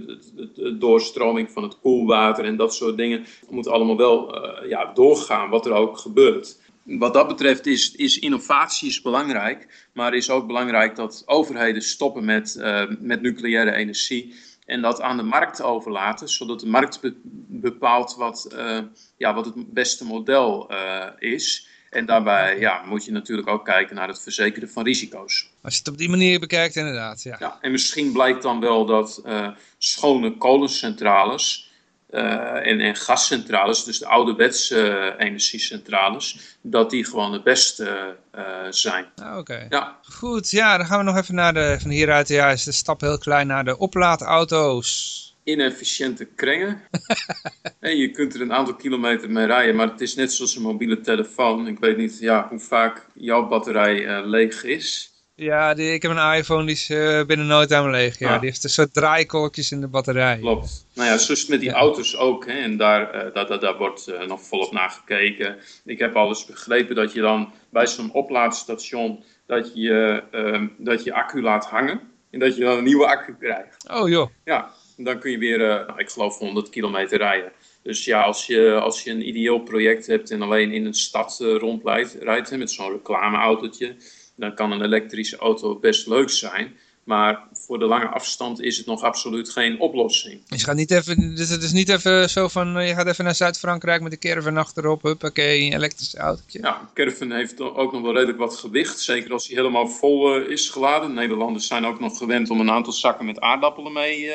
doorstroming van het koelwater en dat soort dingen moet allemaal wel uh, ja, doorgaan, wat er ook gebeurt. Wat dat betreft is, is innovatie is belangrijk, maar is ook belangrijk dat overheden stoppen met, uh, met nucleaire energie en dat aan de markt overlaten, zodat de markt be bepaalt wat, uh, ja, wat het beste model is. En daarbij ja, moet je natuurlijk ook kijken naar het verzekeren van risico's. Als je het op die manier bekijkt, inderdaad. Ja. Ja, en misschien blijkt dan wel dat uh, schone kolencentrales uh, en, en gascentrales, dus de ouderwetse uh, energiecentrales, dat die gewoon het beste zijn. Ah, Oké. Okay. Ja. Goed, ja, dan gaan we nog even naar de, van hieruit, ja, is de stap heel klein naar de oplaadauto's inefficiënte krengen. en je kunt er een aantal kilometer mee rijden, maar het is net zoals een mobiele telefoon. Ik weet niet ja, hoe vaak jouw batterij uh, leeg is. Ja, die, ik heb een iPhone, die is uh, binnen nooit aan leeg. Ja. Ah. Die heeft een soort draaikolkjes in de batterij. Klopt. Nou ja, zus met die ja. auto's ook. Hè, en daar, uh, daar, daar, daar wordt nog volop naar gekeken. Ik heb alles begrepen dat je dan bij zo'n oplaadstation... dat je, dat je accu laat hangen. En dat je dan een nieuwe accu krijgt. Oh joh. Ja, dan kun je weer, uh, nou, ik geloof, 100 kilometer rijden. Dus ja, als je, als je een ideeel project hebt en alleen in een stad uh, rondrijdt rijdt, met zo'n reclameautootje, dan kan een elektrische auto best leuk zijn. Maar voor de lange afstand is het nog absoluut geen oplossing. Dus, gaat niet even, dus het is niet even zo van, je gaat even naar Zuid-Frankrijk met de caravan achterop, huppakee, een elektrisch autootje. Ja, een caravan heeft ook nog wel redelijk wat gewicht. Zeker als hij helemaal vol uh, is geladen. Nederlanders zijn ook nog gewend om een aantal zakken met aardappelen mee uh,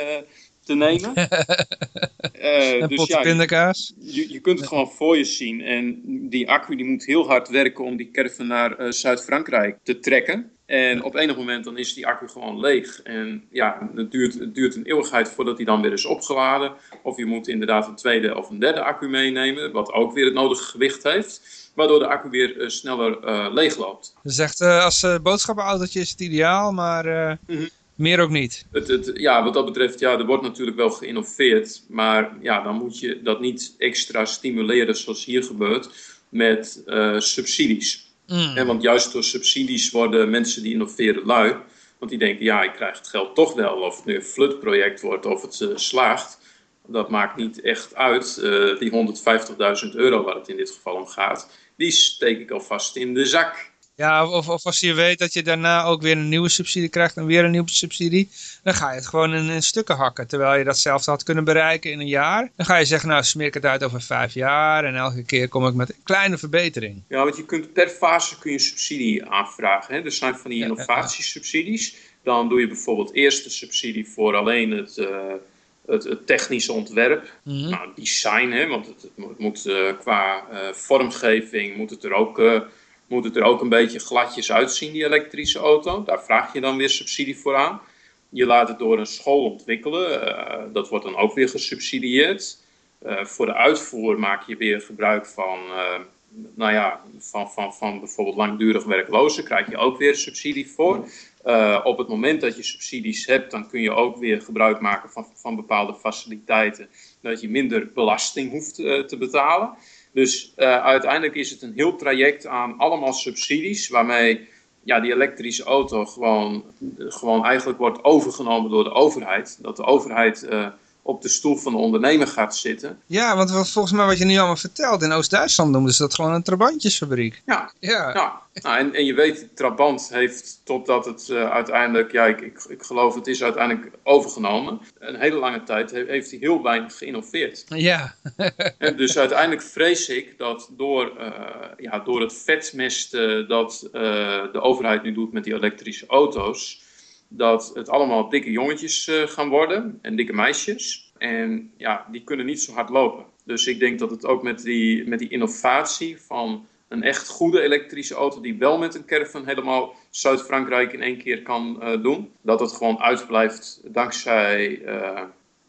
te nemen. uh, een dus ja, pindakaas. Je, je kunt het gewoon voor je zien. En die accu die moet heel hard werken om die caravan naar uh, Zuid-Frankrijk te trekken. En op enig moment dan is die accu gewoon leeg. En ja, het duurt, het duurt een eeuwigheid voordat die dan weer is opgeladen. Of je moet inderdaad een tweede of een derde accu meenemen, wat ook weer het nodige gewicht heeft. Waardoor de accu weer uh, sneller uh, leegloopt. Dus echt uh, als boodschappenautootje is het ideaal, maar mm -hmm. Meer ook niet. Het, het, ja, wat dat betreft, ja, er wordt natuurlijk wel geïnnoveerd. Maar ja, dan moet je dat niet extra stimuleren zoals hier gebeurt met subsidies. Mm. En want juist door subsidies worden mensen die innoveren lui. Want die denken, ja, ik krijg het geld toch wel. Of het nu een flutproject wordt of het uh, slaagt. Dat maakt niet echt uit. Uh, die 150.000 euro waar het in dit geval om gaat, die steek ik alvast in de zak. Ja, of, of als je weet dat je daarna ook weer een nieuwe subsidie krijgt en weer een nieuwe subsidie, dan ga je het gewoon in, in, stukken hakken. Terwijl je dat zelf had kunnen bereiken in een jaar. Dan ga je zeggen, nou smeer ik het uit over vijf jaar en elke keer kom ik met een kleine verbetering. Ja, want je kunt per fase kun je subsidie aanvragen. Hè? Er zijn van die innovatiesubsidies. Dan doe je bijvoorbeeld eerst de subsidie voor alleen het... Uh, het, het, technische ontwerp, mm -hmm. nou, design, hè, want het, het moet uh, qua uh, vormgeving moet het er ook moet het er ook een beetje gladjes uitzien, die elektrische auto. Daar vraag je dan weer subsidie voor aan. Je laat het door een school ontwikkelen. Uh, dat wordt dan ook weer gesubsidieerd. Uh, voor de uitvoer maak je weer gebruik van, uh, nou ja, van, van, van bijvoorbeeld langdurig werklozen. Krijg je ook weer subsidie voor. op het moment dat je subsidies hebt, dan kun je ook weer gebruik maken van, van bepaalde faciliteiten. Dat je minder belasting hoeft te betalen. Dus uh, uiteindelijk is het een heel traject aan allemaal subsidies, waarmee ja, die elektrische auto gewoon, gewoon eigenlijk wordt overgenomen door de overheid. Dat de overheid uh, op de stoel van de ondernemer gaat zitten. Ja, want volgens mij wat je nu allemaal vertelt, in Oost-Duitsland noemden ze dat gewoon een trabantjesfabriek. Ja, ja. ja. Nou, en, en je weet, Trabant heeft totdat het uh, uiteindelijk, ja, ik, ik, ik, geloof het is uiteindelijk overgenomen. Een hele lange tijd heeft, heeft hij heel weinig geïnnoveerd. Ja. en dus uiteindelijk vrees ik dat door, uh, ja, door het vetmesten dat uh, de overheid nu doet met die elektrische auto's, dat het allemaal dikke jongetjes uh, gaan worden en dikke meisjes. En ja, die kunnen niet zo hard lopen. Dus ik denk dat het ook met die, met die innovatie van een echt goede elektrische auto die wel met een caravan helemaal Zuid-Frankrijk in één keer kan uh, doen, dat het gewoon uitblijft dankzij, uh,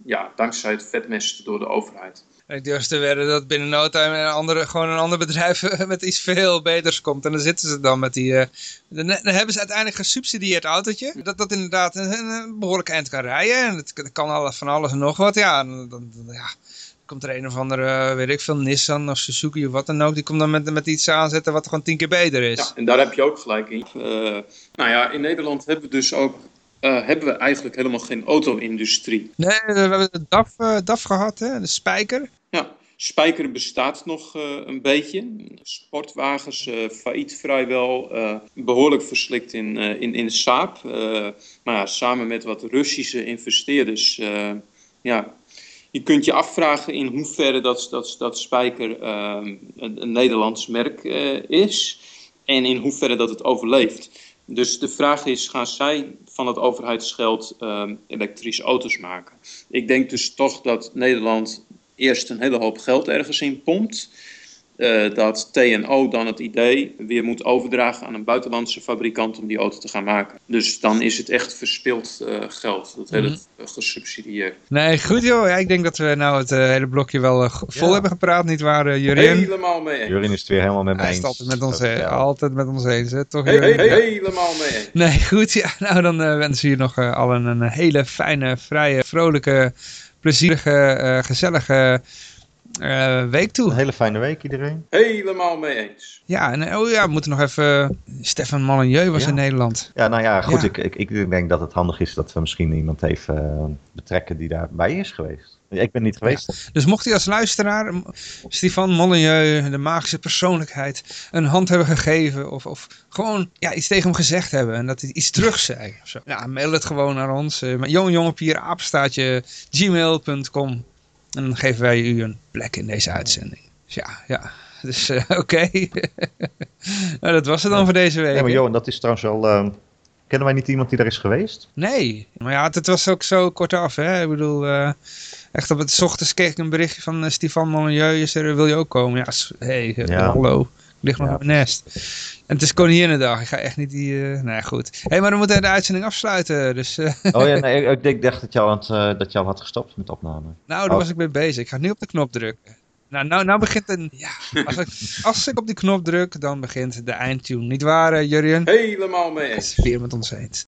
ja, dankzij het vetmest door de overheid. Ik durf te wedden dat binnen no time een andere, gewoon een ander bedrijf met iets veel beters komt. En dan zitten ze dan met die... Uh, dan, hebben ze uiteindelijk gesubsidieerd autootje. Dat dat inderdaad een, behoorlijk eind kan rijden. En het kan van alles en nog wat. Ja, dan, ja, komt er een of andere, weet ik veel, Nissan of Suzuki of wat dan ook. Die komt dan met, met iets aanzetten wat gewoon tien keer beter is. Ja, en daar heb je ook gelijk in. Uh, nou ja, in Nederland hebben we dus ook uh, hebben we eigenlijk helemaal geen auto-industrie. Nee, we hebben de DAF, uh, DAF gehad, hè? de Spijker. Ja, Spijker bestaat nog uh, een beetje. Sportwagens, failliet vrijwel, behoorlijk verslikt in, in, in Saab. maar ja, samen met wat Russische investeerders, ja, je kunt je afvragen in hoeverre dat, dat, dat Spijker een, een, Nederlands merk is en in hoeverre dat het overleeft. Dus de vraag is, gaan zij van het overheidsgeld uh, elektrische auto's maken? Ik denk dus toch dat Nederland eerst een hele hoop geld ergens in pompt. Uh, dat TNO dan het idee weer moet overdragen aan een buitenlandse fabrikant om die auto te gaan maken. Dus dan is het echt verspild uh, geld, dat hele mm -hmm. gesubsidieerd. Nee, goed joh. Ja, ik denk dat we nou het uh, hele blokje wel vol ja. hebben gepraat, niet waar, Jurien? Helemaal mee eens. Jurien is het weer helemaal met mij eens. Hij is altijd met ons, ja. altijd met ons eens, hè? toch? Hey, hey, hey, helemaal mee eens. Nee, goed. Ja, nou dan wensen we je nog allen een hele fijne, vrije, vrolijke, plezierige, gezellige uh, week toe. Een hele fijne week iedereen. Helemaal mee eens. Ja, en oh ja, we moeten nog even... Stefan Molyneux was ja. in Nederland. Ja, nou ja, goed. Ja. Ik, ik, ik denk dat het handig is dat we misschien iemand even uh, betrekken die daarbij is geweest. Ik ben niet geweest. Ja. Dus mocht hij als luisteraar Stefan Molyneux, de magische persoonlijkheid, een hand hebben gegeven of, of gewoon ja, iets tegen hem gezegd hebben en dat hij iets terug zei. Of zo. Ja, mail het gewoon naar ons. Uh, jongejongepier, apenstaatje, gmail.com. En dan geven wij u een plek in deze uitzending. Dus ja, ja. Dus uh, oké. Okay. nou, dat was het dan ja. voor deze week. Ja, maar Johan, dat is trouwens wel... Uh, kennen wij niet iemand die daar is geweest? Nee. Maar ja, het was ook zo kort af, hè. Ik bedoel... Uh, echt op het ochtends kreeg ik een berichtje van uh, Stefan Molyneux. Er, wil je ook komen? Ja, hey, ja. hallo. Lig nog Ja. op mijn nest. En het is Koninginnedag. Ik ga echt niet die... eh nou ja, goed. Hé, hey, maar we moeten de uitzending afsluiten. Dus, eh, Oh ja, nee, ik, ik dacht dat je, al het, eh, dat je al had gestopt met opname. nou, daar Oh. was ik mee bezig. Ik ga nu op de knop drukken. Nou, nou, nou begint een... Ja, als ik, als ik op die knop druk, dan begint de eindtune. Niet waar, Jurjen? Helemaal mee Het eens. is weer met ons eens.